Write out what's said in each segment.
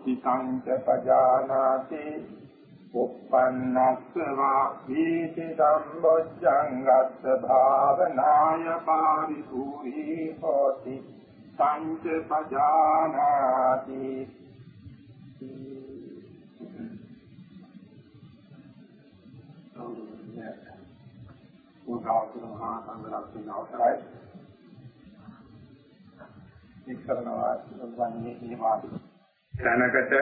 හෝති සංච පජානාති. උප්පන්නස්ස වාපීති සම්බොජ්ජංගස්ස භාවනාය පාරිපූර්ණි හෝති. සංච පජානාති. උදාහරණ මහා සංඝරත්නය අවසරයි එක්තරනවා වන්නේ මේ දැනකට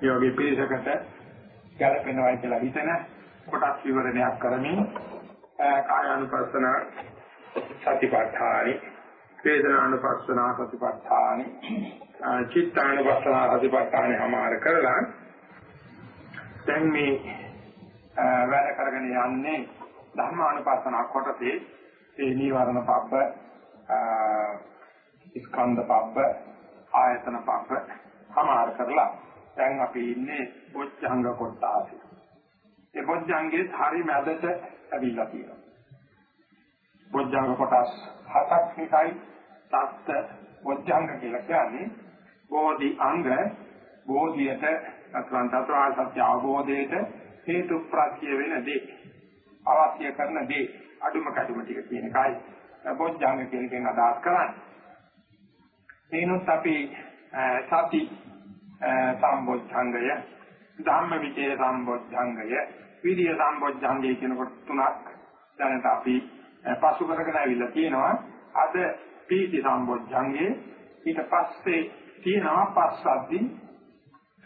යෝගී පිරිසකට ගැලපෙනවා කියලා හිතන කොටස් විවරණයක් කරමින් කායානුපස්සන සතිපට්ඨානි වේදනානුපස්සන සතිපට්ඨානි චිත්තානුපස්සන සතිපට්ඨානි හමාර කරලා දැන් මේ වැඩ කරගෙන යන්නේ ධර්මානුපස්සන කොටසේ. ඒ නීවරණ පබ්බ ස්කන්ධ පබ්බ ආයතන පබ්බ සමාර කරලා දැන් අපි ඉන්නේ බොජ්ජංග කොටාසේ. ඒ බොජ්ජංගේ හරි මැදට ඇවිල්ලා තියෙනවා. බොජ්ජංග කොටස් හතක් නිකයි සත්ත බොජ්ජංග කියලා කියන්නේ බෝධි අංග බෝධියට අත්වන් තත්වාල් සත්‍ය අවබෝධයට හේතු ප්‍රත්‍ය වෙන දේ අවශ්‍ය කරන දේ අඩුම කැඩුම ටික කියන එකයි බොජ්ජංග කියන එකෙන් අදහස් කරන්නේ. එනොත් අපි සති සම්බොද්ධංගය ධම්මවිචේ සම්බොද්ධංගය විරිය සම්බොද්ධංගය කියන කොට තුනක් දැනට අපි පසු කරගෙන ආවිල්ලා තියෙනවා. අද පීති සම්බොද්ධංගේ ඊට පස්සේ තියෙනවා පස්සද්දි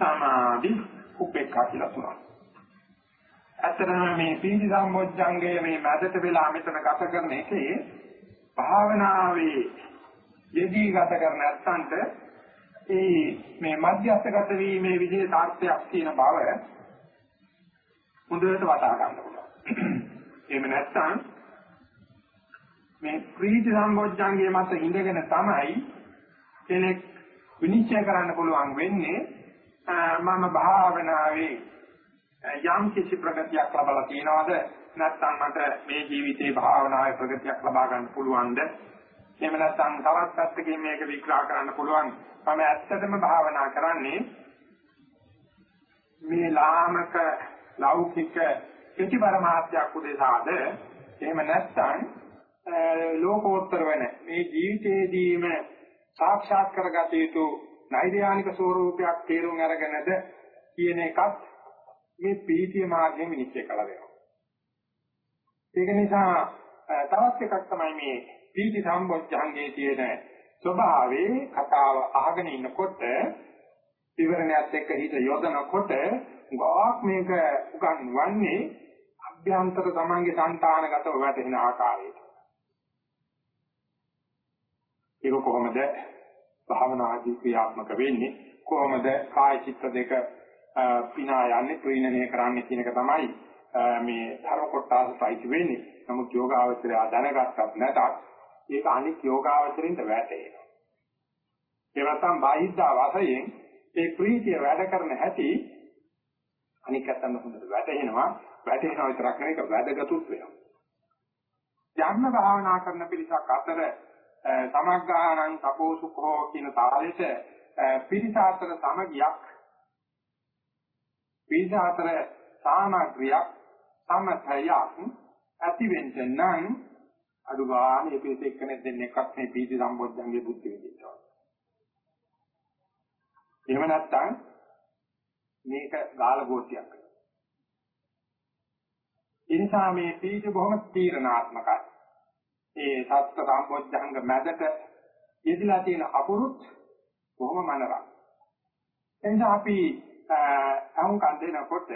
සමාධි උපේක්ඛා කියලා තුනක්. ඇත්තටම මේ පීති සම්බොද්ධංගය මේ මැදට වෙලා මෙතන ගත කරන එකේ භාවනාවේ යෙදී ගත කරන නැත්තන්ට ඒ මේ මධ්‍යස්ථගත වීමේ විදිහේ තාර්ථයක් තියෙන බව හොඳට වටහා ගන්න පුළුවන්. එහෙම නැත්නම් මේ ප්‍රීති සම්බොජ්ජංගයේ මත ඉඳගෙන තමයි කෙනෙක් විනිශ්චය කරන්න පුළුවන් වෙන්නේ මම භාවනාවේ යම් කිසි ප්‍රගතියක් ලබලා තියනවද නැත්නම් මට මේ ජීවිතේ භාවනාවේ ප්‍රගතියක් ලබා ගන්න පුළුවන්ද එහෙම නැත්නම් තවත් පැත්තකින් මේක විග්‍රහ කරන්න පුළුවන් මම ඇත්තටම භාවනා කරන්නේ මේ ලාමක ලෞකික කිසි පරමාර්ථයක් උදෙසාද එහෙම නැත්නම් ලෝකෝත්තර වෙන මේ ජීවිතයේදීම සාක්ෂාත් කරගත යුතු නෛර්යානික ස්වરૂපයක් තේරුම් අරගෙනද කියන එකත් මේ පීතිය මාර්ගයෙන් විනිශ්චය කළ වෙනවා. ඒක නිසා තවත් එකක් තමයි මේ පීති සම්බොජ්ජංගයේ තියෙන ස්වභාවයේ කතාව අහගෙන ඉන්නකොට විවරණයත් එක්ක හිත යොදනකොට ගාක් මේක උගන්වන්නේ අභ්‍යන්තර තමන්ගේ సంతානගතව වැටෙන ආකාරයට. ඒක කොහොමද භාවනාදී ක්‍රියාත්මක වෙන්නේ කොහොමද කාය චිත්ත දෙක පිනා යන්නේ ප්‍රීණනය කරන්නේ කියන එක තමයි මේ ධර්ම කොටස පයිති වෙන්නේ. නමුත් යෝගාවචරය දැනගත්තත් නැතත් ඒක අනික් යෝගාවචරින්ට වැටේනවා. ඒ නැත්තම් බාහිද්දා වශයෙන් ඒ ප්‍රීතිය වැඩ කරන හැටි අනික් අතන හොඳට වැටෙනවා. වැටෙනවා විතරක් නෙවෙයි වැදගත්ුත් වෙනවා. ධර්ම භාවනා කරන පිරිසක් අතර සමග්ගාණං තපෝසුඛෝ කියන තාලෙට පිරිස අතර සමගියක් පිරිස අතර සාමග්‍රියක් සමතයක් ඇති වෙන්න නම් අඩු ගානේ මේ පිළිස එක්කෙනෙක් දෙන්නෙක්වත් මේ පීති සම්බොද්ධංගේ බුද්ධ විදිනවා. එහෙම නැත්නම් මේක ගාල ගෝතියක්. ඒ නිසා මේ පීති බොහොම තීරණාත්මකයි. ඒ සත්‍ය සම්බොද්ධංග මැදට යෙදලා තියෙන අපුරුත් බොහොම මනරක්. එනිසා අපි අහුම්කන් දෙනකොට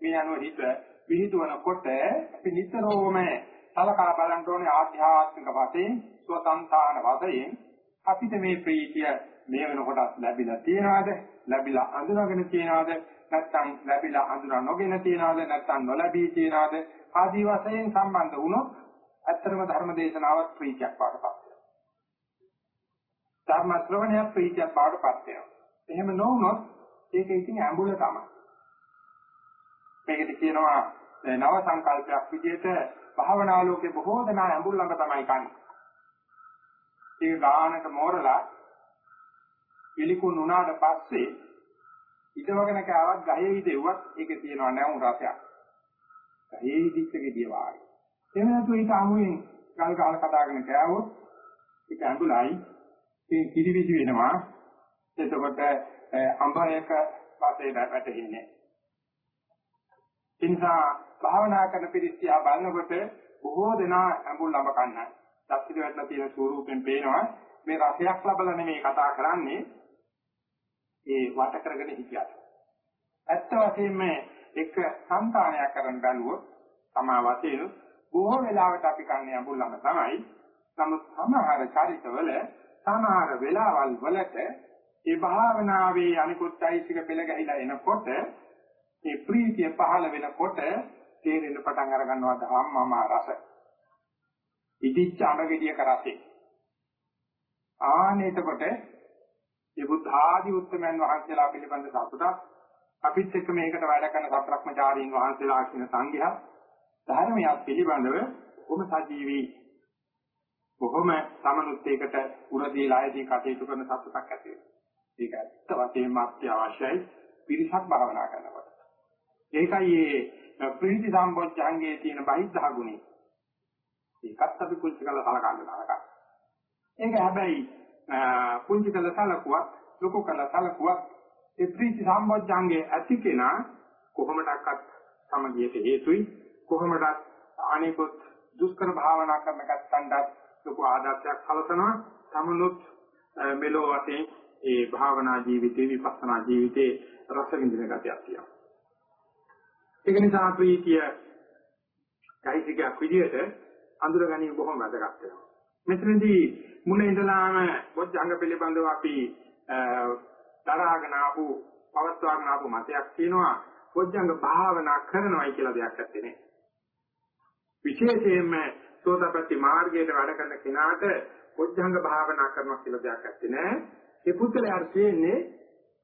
මේ අනුව හිත විහිදුවනකොට අපි නිතරම සලකා බලන්න ඕනේ ආධ්‍යාත්මික වශයෙන් ස්වසංතාන වශයෙන් අපිට මේ ප්‍රීතිය මේ වෙනකොට ලැබිලා තියනවාද? ලැබිලා අඳුනගෙන තියනවාද? නැත්නම් ලැබිලා අඳුන නොගෙන තියනවාද? නැත්නම් නොලැබී තියනවාද? ආදී වශයෙන් සම්බන්ධ වුණොත් ඇත්තම ධර්ම දේශනාවක් ප්‍රීතියක් පාඩපත් වෙනවා. ධර්ම ශ්‍රවණය ප්‍රීතියක් පාඩපත් වෙනවා. එහෙම නොවුනොත් ඒක ඉතින් ඇඹුල තමයි. මේකට කියනවා නව සංකල්පයක් විදිහට භාවනා ලෝකේ බොහෝ දෙනා ඇඹුල් ළඟ තමයි කන්නේ. ඒක ගානට මෝරලා පිළිකුන් වුණාට පස්සේ ඉදවගෙන කාවත් ගහේ ඉදෙව්වත් ඒකේ තියෙනවා නැවුම් රසයක්. ගහේ ඉදිච්ච ගෙඩිය වාගේ. එහෙම නැතු ඒක අමුයෙන් ගල් ගහලා කතාගෙන කෑවොත් ඒක ඇඹුලයි. ඒ කිරිවිසි වෙනවා. එතකොට අඹයක වාසේ වැටෙන්නේ. ඒ නිසා භාවනා කරන පිළිස්සියා බලනකොට බොහෝ දෙනා අඹුල් ළඹ කන්නයි. දක්ෂිත වැටලා තියෙන ස්වරූපෙන් පේනවා මේ රසයක් ලබලා නෙමෙයි කතා කරන්නේ ඒ වට කරගෙන හිතියට. ඇත්ත වශයෙන්ම එක සංකාණයක් කරන් බැලුවොත් තමා වශයෙන් බොහෝ වෙලාවට අපි කන්නේ අඹුල් ළඹ තමයි. නමුත් සමහර චරිතවල සමහර වෙලාවල් වලට ඒ භාවනාවේ අනිකුත් ඓතික පෙළ ගැහිලා එනකොට ඒ ප්‍රීතිය පහළ වෙනකොට තේරෙන්න පටන් අර ගන්නවා ධම්මම රස. ඉදිච්ච අඹගෙඩියක රසෙ. ආනේ එතකොට මේ බුද්ධ ආදී උත්තමයන් වහන්සේලා පිළිබඳ සතුටක් අපිත් එක්ක මේකට වැඩ කරන සත්‍රක්මචාරීන් වහන්සේලා කියන සංඝයා ධර්මයක් පිළිබඳව බොහොම සජීවී බොහොම සමනුත්තේකට උරදී ලායදී කටයුතු කරන සතුටක් ඇති වෙනවා. ඒක ඇත්ත වශයෙන්ම අත්‍යවශ්‍යයි පිරිසක් භාවනා කරනකොට. ඒකයි මේ ප්‍රීති සම්බොච්චංගයේ තියෙන බහිද්ධා ගුණය. ඒකත් අපි කුංචි කළ සලකන්න නරකයි. ඒක හැබැයි කුංචි කළ සලකුවත් ලොකු කළ සලකුවත් ඒ ප්‍රීති සම්බොච්චංගයේ ඇති කෙනා කොහොමඩක්වත් සමගියට හේතුයි කොහොමඩක් අනිකුත් දුෂ්කර භාවනා කරන කත්තන්ට ලොකු ආදර්ශයක් කලසනවා සමුනුත් මෙලෝ වශයෙන් ඒ භාවනා ජීවිතේ විපස්සනා ජීවිතේ රස විඳින ගතියක් තියෙනවා. ඒක නිසා ප්‍රීතිය කයිසිකක් විදියට අඳුර ගැනීම බොහොම වැදගත් වෙනවා. මෙතනදී මුල ඉඳලාම බොද්ධංග පිළිබඳව අපි දරාගෙන ආපු පවත්වාගෙන ආපු මතයක් තියෙනවා බොද්ධංග භාවනා කරනවායි කියලා දෙයක් නැත්තේ නේ. විශේෂයෙන්ම සෝතපට්ටි මාර්ගයට වැඩ කරන කෙනාට බොද්ධංග භාවනා කරනවා කියලා දෙයක් නැත්තේ නෑ. ඒ පුද්ගලයාට තියෙන්නේ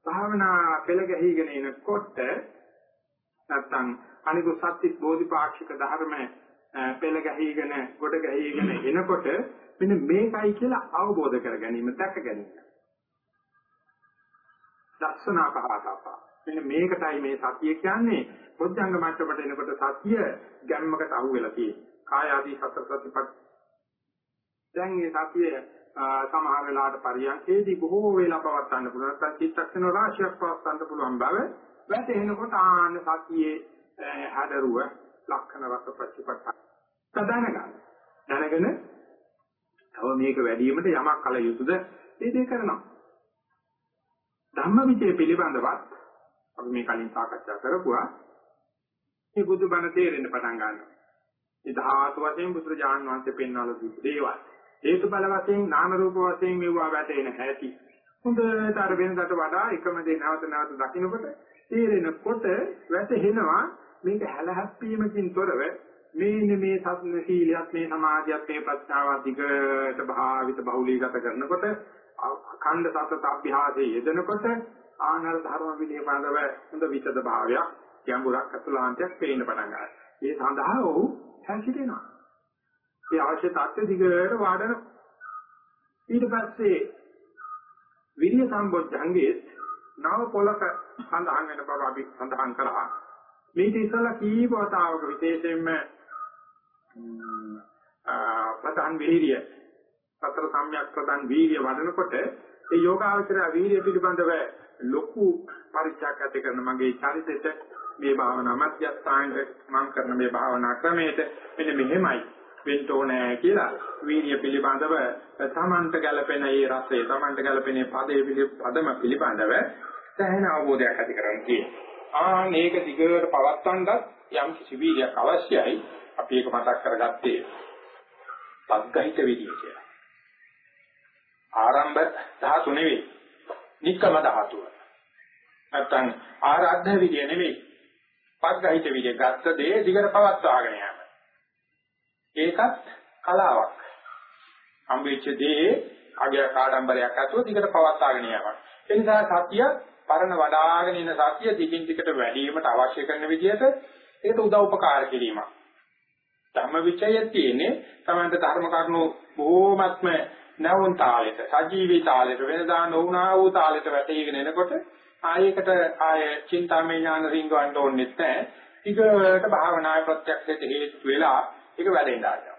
භාවනා පෙළ ගැහිගෙන එනකොට නැත්තම් අනිකු සත්‍විස් බෝධිපාක්ෂික ධර්ම පෙළ ගැහිගෙන ගොඩ ගැහිගෙන එනකොට මෙන්න මේකයි කියලා අවබෝධ කර ගැනීම දැක ගැනීම. දර්ශනා පහතපා. මෙන්න මේකටයි මේ සතිය කියන්නේ පොඥංග මට්ටමට එනකොට සතිය ගැම්මකට අහු වෙලා තියෙන්නේ. කාය ආදී සතර සතිපත් දැන් මේ සතිය සමහර වෙලාවට පරියන්කේදී බොහෝ වේලා පවත්වන්න පුළුවන්. නැත්නම් චිත්තක්ෂණ රාශියක් පවත්වන්න පුළුවන් බව වැටෙනකොට ආන සතියේ හැදරුව ලක්ෂණ රස ප්‍රතිපත්ත. සදානගන්න. දැනගෙන තව මේක වැඩිවීමට යමක් කල යුතුද ඒ දේ කරනවා. ධම්මවිචේ පිළිබඳවත් අපි මේ කලින් සාකච්ඡා කරපුවා මේ බුදුබණ තේරෙන්න පටන් ගන්නවා. ඒ ධාතු වශයෙන් බුදුරජාන් වහන්සේ පෙන්වලා දීපු දේවල්. හේතු බල වශයෙන් නාම රූප වශයෙන් මෙවුවා වැටෙන හැටි. හොඳට අර වෙනකට වඩා එකම දේ නැවත නැවත දකින්නකොට තේරෙනකොට වැටහෙනවා මේක හැලහැප්පීමකින් තොරව මේ මේ සත්‍ය සීලියත් මේ සමාධියත් මේ ප්‍රඥාවත් දිගට භාවිත බහුලීගත කරනකොට අඛණ්ඩ සතත අභ්‍යාසයේ යෙදෙනකොට ආනර ධර්ම විනය පාදව හොඳ විචද භාවයක් ගැඹුරක් අතුලාන්තයක් පේන්න පටන් ගන්නවා. ඒ සඳහා ඔහු හැසිරෙනවා. ඒ අවශ්‍ය தත්ත්ව දිගට වාඩන ඊට පස්සේ විරිය සම්බොධ්‍යංගයේ නව පොලක සඳහන් වෙන බව අපි සඳහන් කරා. මේක ඉස්සලා කීප වතාවක විශේෂයෙන්ම ප්‍රධාන වීර්ය සතර සම්‍යක් ප්‍රධාන වීර්ය වඩනකොට ඒ යෝගාවචරය වීර්ය පිළිබඳව ලොකු පරිචයක් ඇති කරන මගේ චරිතෙට මේ භාවනා මධ්‍යස්ථානයේ මම කරන මේ භාවනා ක්‍රමයට මෙන්න මෙහෙමයි. වෙන්න ඕනේ කියලා වීර්ය පිළිබඳව තමන්ට ගැළපෙන ඒ රසය තමන්ට ගැළපෙන පදේ පිළිපදම පිළිබඳව සැහැණ අවබෝධයක් ඇති කරගන්න කියනවා. ආ මේක දිගට පවත්වන්නත් යම් කිසි වීර්යයක් අවශ්‍යයි. අපි ඒක මතක් කරගත්තේ පද්ගහිත විදිය කියලා. ආරම්භ ධාතු නෙවෙයි. නික්කම ධාතුව. නැත්තම් ආරාධ්‍ය විදිය නෙවෙයි. පග්ගහිත විදිය ගත්ත දේ දිගට පවත්වාගෙන යෑම. ඒකත් කලාවක්. හම්බෙච්ච දේ අගය කාඩම්බරයක් ඇතුව දිගට පවත්වාගෙන යෑමක්. ඒ නිසා සතිය පරණ වඩාගෙන ඉන සතිය දිගින් දිගට වැඩි වීමට අවශ්‍ය කරන විදිහට ඒකට උදව් උපකාර කිරීමක්. ධම්මවිචය තියෙන්නේ තමන්ට ධර්ම කරුණු බොහෝමත්ම නැවුම් තාලෙට සජීවී තාලෙට වෙනදා නොවුනා වූ තාලෙට වැටීගෙන එනකොට ආයේකට ආය චින්තාමය ඥාන රිංගවන්න ඕනෙත් නැහැ. ඊගොල්ලට භාවනාවේ ප්‍රත්‍යක්ෂයට හේතු වෙලා ඒක වැඩෙන්න ආනවා.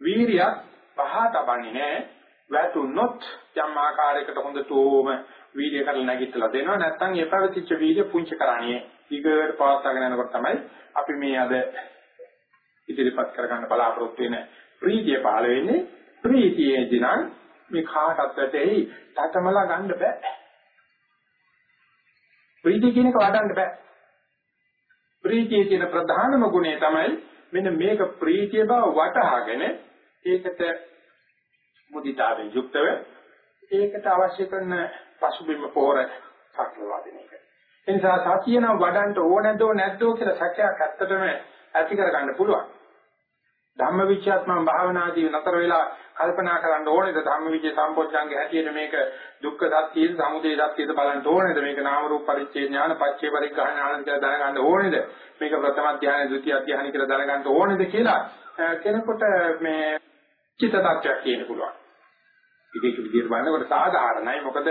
වීරියක් පහ තබන්නේ නැහැ. වැටුනොත් යම් ආකාරයකට හොඳටම වීර්ය කරලා නැගිටලා දෙනවා. නැත්නම් ඒ පැවතිච්ච වීර්ය පුංචි කරන්නේ ඊගොල්ලට පවත්වාගෙන යනකොට තමයි අපි මේ අද ඉදිරිපත් කරගන්න බලාපොරොත්තු වෙන ප්‍රීතිය පහළ වෙන්නේ. ප්‍රීතියේදී නම් මේ කාටත් ඇතෙයි තතමලා ගන්න බෑ. ප්‍රීතිය කියන එක වඩන්න බෑ. ප්‍රීතියේ තියෙන ප්‍රධානම ගුණය තමයි මෙන්න මේක ප්‍රීතිය බව වටහාගෙන ඒකට මුදිතාවෙන් යුක්තව ඒකට අවශ්‍ය කරන පසුබිම පෝර සක්ලවාදින එක. ඒ නිසා සතියන වඩන්න ඕනද නැද්ද කියලා සැකයක් ඇත්තටම ඇති කරගන්න පුළුවන්. ධම්මවිචයත්මම භාවනාදී නතර වෙලා කල්පනා කරන්න ඕනේද? ධම්මවිචය සම්පෝඥාංගේ හැටියට මේක දුක්ඛ සත්‍යයේ සමුදය සත්‍යයට බලන්න ඕනේද? මේක නාම රූප පරිච්ඡේද ඥාන පච්චේ පරිග්‍රහ ඥාන කියලා දැනගන්න ඕනේද? මේක ප්‍රථම ධානය ද්විතිය ධානය කියලා දැනගන්න ඕනේද කියලා කෙනෙකුට මේ චිත්ත tattයක් කියන්න පුළුවන්. ඉතින් ඒක විදිහට බලනකොට සාධාරණයි. මොකද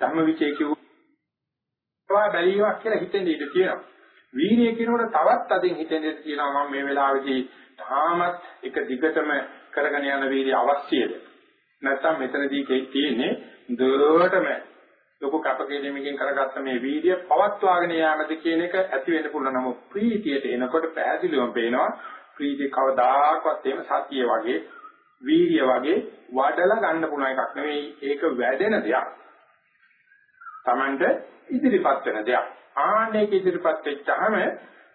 ධම්මවිචය කිව්වා බැලීමක් කියලා හිතෙන් ඉඳී තියෙනවා. වීර්යය කියනකොට තවත් අදින් හිතෙන් ඉඳී තියෙනවා. මම මේ වෙලාවේදී තාමත් එක දිගටම කරගෙන යන වීර්ය අවශ්‍යද? නැත්නම් මෙතනදී තියෙන්නේ දුරටම ලොකු කපකෙදීමකින් කරගත්ත මේ වීර්ය පවත්වාගෙන යාමද කියන එක ඇති වෙන්න පුළුවන්. නමුත් ප්‍රීතියට එනකොට පැහැදිලිවම පේනවා ප්‍රීතිය කවදාකවත් එහෙම සතිය වගේ වීර්ය වගේ වඩලා ගන්න පුළුවන් එකක් නෙවෙයි. ඒක වැඩෙන දෙයක්. Tamanට ඉදිරිපත් වෙන දෙයක්. ආන්නේක ඉදිරිපත් වෙච්චාම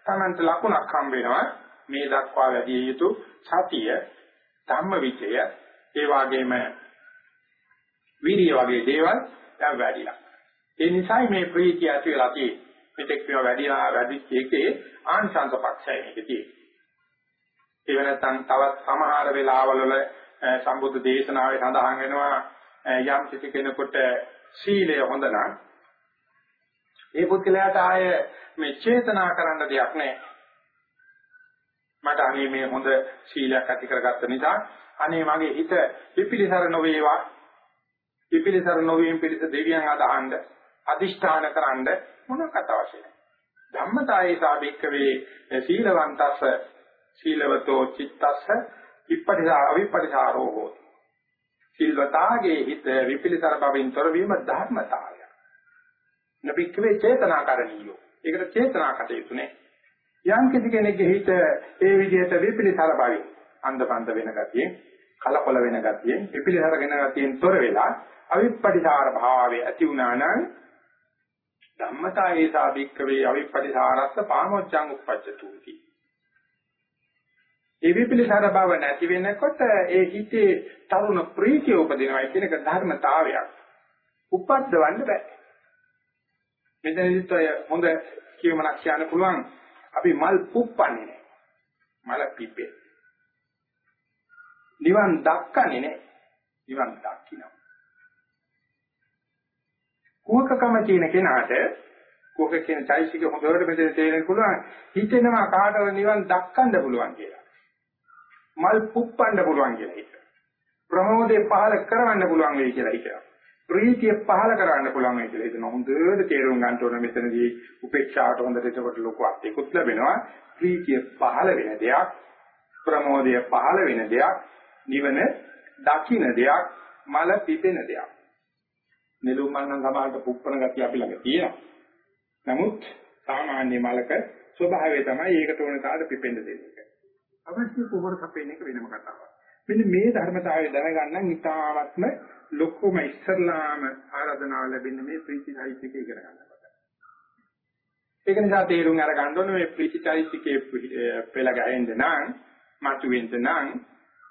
Tamanට ලකුණක් හම්බ වෙනවා. මේ දක්වා වැඩි යුතු සතිය ධම්ම විචය ඒ වගේම විරිය වගේ දේවල් දැන් වැඩිලා. ඒ නිසායි මේ ප්‍රීතිය ඇති වෙලා තියෙන්නේ. මෙතෙක් මේවා වැඩිලා වැඩි එකේ ආංශාංශ පක්ෂය මේකදී. ඒ වෙනත්නම් තවත් සමහර වෙලාවල වල සම්බුද්ධ දේශනාවේ සඳහන් වෙනවා යම් කිසි කෙනෙකුට සීලය හොඳ නම් ඒ පුද්ගලයාට ආය මේ චේතනා කරන්න දෙයක් නැහැ. මට අනේ මේ හොඳ සීලයක් ඇති කරගත්ත නිසා අනේ මගේ හිත පිපිලිසර නොවේවා. පිපිලිසර නොවීම පිළිස දෙවියන් අදහන්න අදිෂ්ඨාන කරන්න මොන කතාවක්ද ධම්මතායේ සාභික්කවේ සීලවන්තස්ස සීලවතෝ චිත්තස්ස විපටිසා අවිපටිසාරෝ හෝති. සීලවතාගේ හිත විපිලිසර බවින් තොර වීම ධර්මතාවය නබික්කවේ චේතනාකරණියෝ. ඒකට චේතනා කටයුතු නේ යම් කිසි කෙනෙක්ගේ හිත ඒ විදිහට විපිලිසර බවින් අන්ධපන්ත වෙන ගතියෙන් කලකොල වෙන ගතියෙන් විපිලිසරගෙන ගතියෙන් තොර වෙලා අවිප්පටිසාර භාවය ඇති වුණා නම් ධම්මතායේ සාධික්කවේ අවිප්පටිසාරස්ස පාමොච්ඡං උප්පච්චතුති ඒ විපිලිසර බව නැති වෙනකොට ඒ හිතේ තරුණ ප්‍රීතිය උපදිනවා කියන එක ධර්මතාවයක්. උපද්දවන්න බෑ. මෙතනදිත් ඔය හොඳ කියමනක් කියන්න පුළුවන්. අපි මල් පුප්පන්නේ නැහැ. මල පිපේ. නිවන් දක්කන්නේ නැහැ. නිවන් දක්කිනවා. කුවකකම කියන කෙනාට කුවක කියන චෛසික හොඳට මෙතන තේරෙන්න පුළුවන් හිතෙනවා කාටවත් නිවන් දක්කන්න පුළුවන් කියලා. මල් පුප්පන්න පුළුවන් කියලා හිත. ප්‍රමෝදේ පහල කරවන්න පුළුවන් වෙයි කියලා හිතනවා. ප්‍රීතිය පහල කරන්න පුළුවන් වෙයි කියලා හිතන හොඳට තේරුම් ගන්න ඕන මෙතනදී උපේක්ෂාවට හොඳට එතකොට ලොකු අත්‍යකුත් ලැබෙනවා. ප්‍රීතිය පහල වෙන දෙයක් ප්‍රමෝදය පහල වෙන දෙයක් නිවන දකින්න දෙයක් මල පිපෙන දෙයක්. නෙළුම් මන්නන් සමහරට පුප්පන ගතිය අපි ළඟ තියෙනවා. නමුත් සාමාන්‍ය මලක ස්වභාවය තමයි ඒකට ඕන කාට පිපෙන්න දෙන්නේ අවශ්‍ය කුමර කපෙන එක වෙනම කතාවක්. මෙන්න මේ ධර්මතාවය දැනගන්න ඉතාමත්ම ලොකුම ඉස්සරලාම ආරාධනාව ලැබෙන්නේ මේ ප්‍රීතිචෛත්‍යක ඉගෙන ගන්නකොට. ඒක නිසා තේරුම් අරගන්න ඕනේ මේ ප්‍රීතිචෛත්‍යකේ පෙළ ගැහෙන්න නම් මතුවෙන්න නම්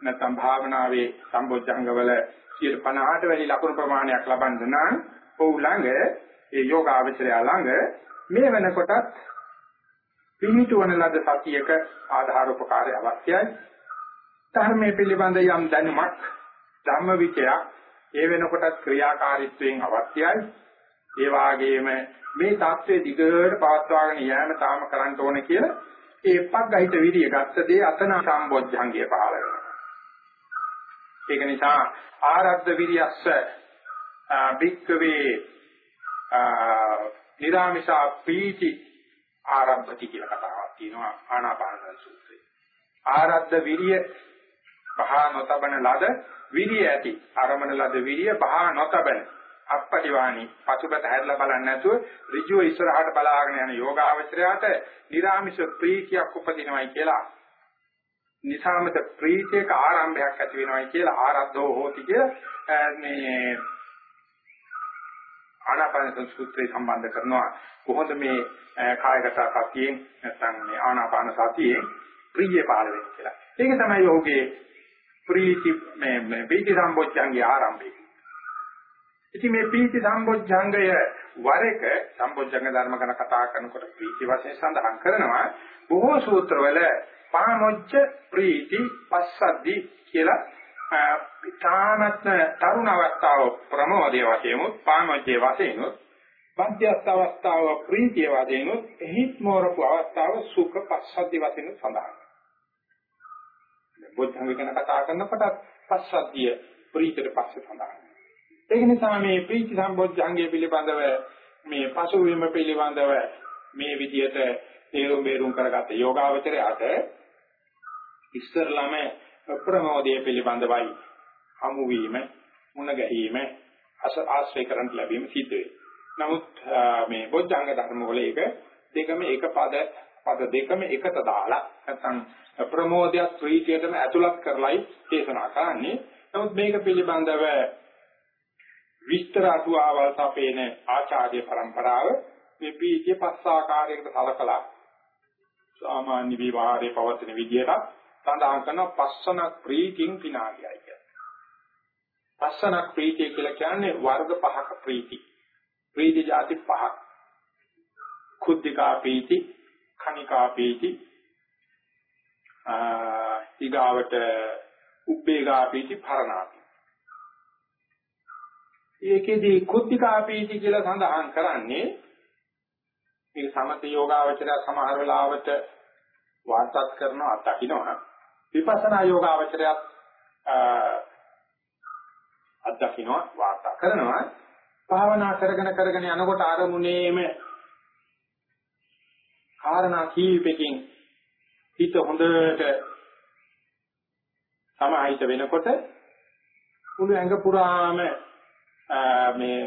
නැත්නම් භාවනාවේ සම්බොජ්ජංගවල 50ට වැඩි ලකුණු ප්‍රමාණයක් ලබන්න නම් ඔව් ළඟ ඒ යෝගාවචරය ළඟ මේ වෙනකොටත් පිහිටුවන ලද සතියක ආධාර උපකාරය අවශ්‍යයි. ධර්මයේ පිළිබඳ යම් දැනුමක් ධම්ම විචයක් ඒ වෙනකොටත් ක්‍රියාකාරීත්වයෙන් අවශ්‍යයි. ඒ වාගේම මේ தත්ත්වයේ දිගට පවත්වාගෙන යෑම තාම කරන්න ඕනේ කියලා ඒ පග්ගහිත විරිය ගත්ත දේ අතන සම්බොජ්ජංගය පහළ වෙනවා. ඒක නිසා ආරද්ධ විරියස්ස භික්කවේ නිරාමිෂා පීති ආරම්භති කියලා කතාවක් තියෙනවා ආනාපාන සූත්‍රයේ. ආරද්ධ විරිය පහා නොතබන ලද විරිය ඇති. අරමන ලද විරිය පහා නොතබන. අපපටිවාණි පසුබට හැරලා බලන්නේ නැතුව ඍජුව ඉස්සරහට බලාගෙන යන යෝගාවචරයට නිරාමිෂ ප්‍රීතියක් උපදිනවයි කියලා. නිසාමත ප්‍රීතියක ආරම්භයක් ඇති වෙනවයි කියලා ආරද්ධෝ හෝති කියලා මේ ආනාපාන සංස්කෘතිය සම්බන්ධ කරනවා. කොහොමද මේ කායගත සතියෙන් නැත්නම් මේ ආනාපාන සතියෙන් ප්‍රීතිය පහළ වෙන්නේ කියලා. ඒක තමයි යෝගේ ප්‍රීති මේ මේ පීති සම්බොච්චංගේ ආරම්භය. ඉතින් මේ පීති සම්බොච්චංගය වර එක සම්බොච්චංග ධර්ම ගැන කතා කරනකොට ප්‍රීති වශයෙන් සඳහන් කරනවා බොහෝ සූත්‍රවල පාමොච්ච ප්‍රීති පස්සද්දි කියලා ඉතාමත්ම තරුණ අවස්ථාව ප්‍රමෝදයේ වශයෙන් උත් පාමොච්චේ වශයෙන් උත් මධ්‍යස්ථ අවස්ථාව ප්‍රීතිය වශයෙන් උත් එහිත් මෝරපු අවස්ථාව සුඛ පස්සද්දි වශයෙන් සඳහන් බොද්ධංග ගැන කතා කරනකොට පස්සද්ධිය ප්‍රීතියට පස්සේ සඳහන්. ඒක නිසා මේ ප්‍රීති සම්බොද්ධංගය පිළිබඳව මේ පසුවීම පිළිබඳව මේ විදිහට තේරුම් බේරුම් කරගත්ත යෝගාවචරයට ඉස්සරළම ප්‍රමෝදයේ පිළිබඳවයි හමු වීම, මුණ ගැහිම, ආශ්‍රය කරන් ලැබීම සිද්ධ වෙයි. නමුත් මේ බොද්ධංග ධර්ම වල ඒක දෙකම එක පද පද දෙකම එකට දාලා නැත්නම් ප්‍රමෝදය ප්‍රීතියටම ඇතුළත් කරලයි දේශනා කරන්නේ. නමුත් මේක පිළිබඳව විස්තර අටුවාවල් සපේන ආචාර්ය પરම්පරාව මේ පීතිය පස් ආකාරයකට සලකලා සාමාන්‍ය විවාහයේ පවතින විදියට සඳහන් කරන පස්සනක් ප්‍රීතිං පිනාගයයි කියන්නේ. පස්සනක් ප්‍රීතිය කියලා කියන්නේ වර්ග පහක ප්‍රීති. ප්‍රීති જાති පහක්. කුද්ධිකා ප්‍රීති, කනිකා ප්‍රීති, ඊගාවට උබ්බේගා ප්‍රීති, පරණා ප්‍රීති. ඒකෙදී කුද්ධිකා ප්‍රීති කියලා සඳහන් කරන්නේ මේ සමත යෝගාවචරය සමහර වෙලාවට වාර්තාත් කරනවා අත්දකින්නවා විපස්සනා යෝගාවචරයත් අත්දකින්නවා වාර්තා කරනවා. භාවනා කරගෙන කරගෙන යනකොට ආරමුණේම කාරණා කීපකින් හිත හොඳට සමාහිත වෙනකොට මුළු ඇඟ පුරාම මේ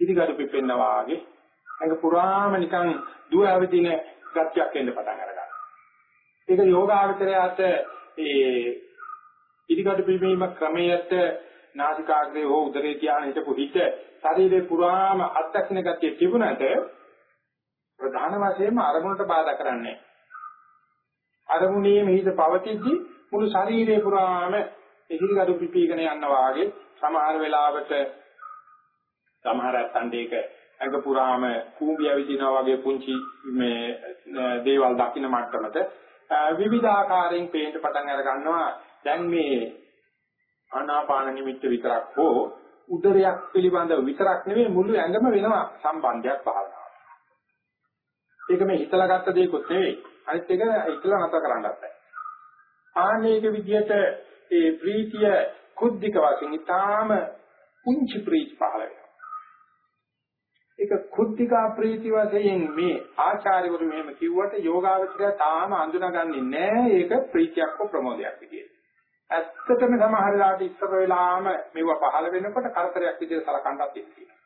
ඉදිගඩු පිපෙන්නා වාගේ ඇඟ පුරාම නිකන් දුව අවදින ගතියක් එන්න පටන් අරගන්නවා. ඒක යෝගාවචරයට ඒ ඉදිකට පිළිමීම ක්‍රමයට නාසිකාග්‍රේ හෝ උදරේ ධානය හිටපු හිත ශරීරේ පුරාම අත්දක්ෂණ ගතිය තිබුණාට ප්‍රධාන වශයෙන්ම අරමුණට බාධා කරන්නේ අරමුණේ මෙහිද පවතිද්දි මුළු ශරීරේ පුරාම ඉදිරිගඩු පිපීගෙන යනවා වාගේ සමහර වෙලාවට සමහර අත්දැක ඇඟ පුරාම කූඹි ඇවිදිනවා වගේ පුංචි මේ දේවල් දකින්න මට්ටමට විවිධාකාරයෙන් පේන්න පටන් අර ගන්නවා දැන් මේ ආනාපාන නිමිත්ත විතරක් හෝ උදරයක් පිළිබඳව විතරක් නෙවෙයි මුළු ඇඟම වෙනවා සම්බන්ධයක් පහළනවා. ඒක මේ හිතලා ගත්ත දෙයක්වත් නෙවෙයි. අනිත් එක හිතලා නැත කරන්නත් බෑ. ආනේක විදිහට ඒ ප්‍රීතිය කුද්ධික වශයෙන් ඊටාම පුංචි ප්‍රීති පහළ වෙනවා. ඒක කුද්ධිකා ප්‍රීති වශයෙන් මේ ආචාර්යවරු මෙහෙම කිව්වට යෝගාවචරය තාම අඳුනගන්නේ නැහැ ඒක ප්‍රීතියක් හෝ ප්‍රමෝදයක් විදියට. ඇත්තටම සමහර වෙලාවට ඉස්සර වෙලාම මෙව පහළ වෙනකොට කරදරයක් විදියට සලකන්නත් තියෙනවා.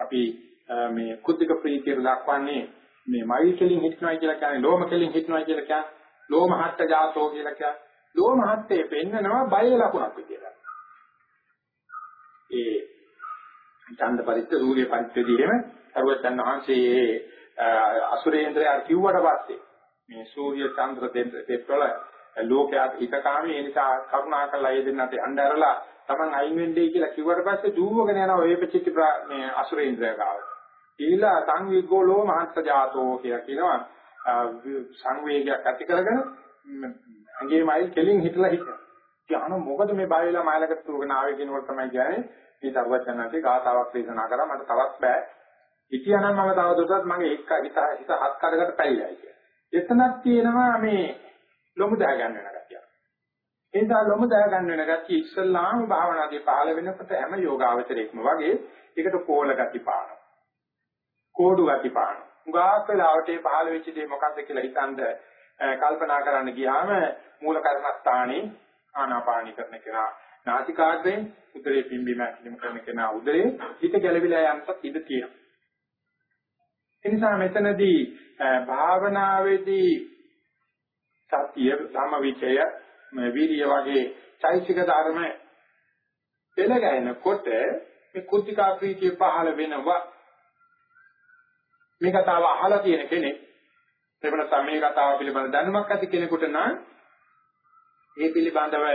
අපි මේ කුද්ධික ප්‍රීතිය දක්වන්නේ මේ මයිල් කෙලින් හිටනවා කියලා කියන්නේ ලෝම කෙලින් හිටනවා කියලා කියන්නේ ලෝම හට්ට ජාතෝ කියලා කියන්නේ ලෝම හට්ටේ පෙන්නනවා බය ලකුණක් විදියට. ඒ ඡන්ද පරිත්‍ත සූර්ය පරිත්‍තදී එහෙම සරුවචන් වහන්සේ අසුරේන්ද්‍රය කිව්වට පස්සේ මේ සූර්ය චන්ද්‍ර දෙන්න දෙත්වල ලෝකයාට හිතකාමී ඒ නිසා කරුණා කළා ඒ දෙන්නට අnderලා Taman අයින් වෙන්නේ කියලා කිව්වට පස්සේ දුවගෙන යනවා වේපචිත්ති මේ අසුරේන්ද්‍රය ගාව. ඊළා සංවිග්ගෝ ලෝ මහත්ස ජාතෝ කියලා කියනවා සංවේගයක් ඇති කරගෙන ඇඟේ මයිල් කෙලින් හිටලා හිටියා. කියන මොකද මේ බය වෙලා මයිලකට තුරගෙන ආවේ කියනකොට තමයි කියන්නේ මේ සර්වඥාන්සේ ගාතාවක් දේශනා කරා මට තවත් බෑ. හිටියානම් මම තවදුරටත් මගේ එක්ක හිත හිත හත් කඩකට පැයිලයි කියලා. එතනක් තියෙනවා මේ ලොමු දා ගන්න වෙන ගතිය. ඒ නිසා ලොමු දා ගන්න වෙන ගතිය ඉස්සල්ලාම භාවනාදී පහළ වෙනකොට හැම යෝගාවචරයක්ම වගේ ඒකට කෝල ගති පානවා. කෝඩු ගති පානවා. උගාක් වෙලාවට මේ පහළ වෙච්ච දේ මොකද්ද කියලා හිතනද කල්පනා කරන්න ගියාම මූල කර්මස්ථානේ ආනාපානි කරන කෙනා නාසිකාග්‍රයෙන් උදරේ පිම්බීම හැකිලිම කරන කෙනා උදරේ හිත ගැළවිලා යන්නත් ඉඩ තියෙනවා. ඒ නිසා මෙතනදී භාවනාවේදී සතිය ධම්මවිචය විරිය වගේ චෛසික ධර්ම පෙළගැහෙනකොට මේ කුද්ධිකා ප්‍රීතිය පහළ වෙනවා මේ කතාව අහලා තියෙන කෙනෙක්. එහෙම නැත්නම් මේ කතාව පිළිබඳ දැනුමක් ඇති කෙනෙකුට නම් ඒ පිළිබඳව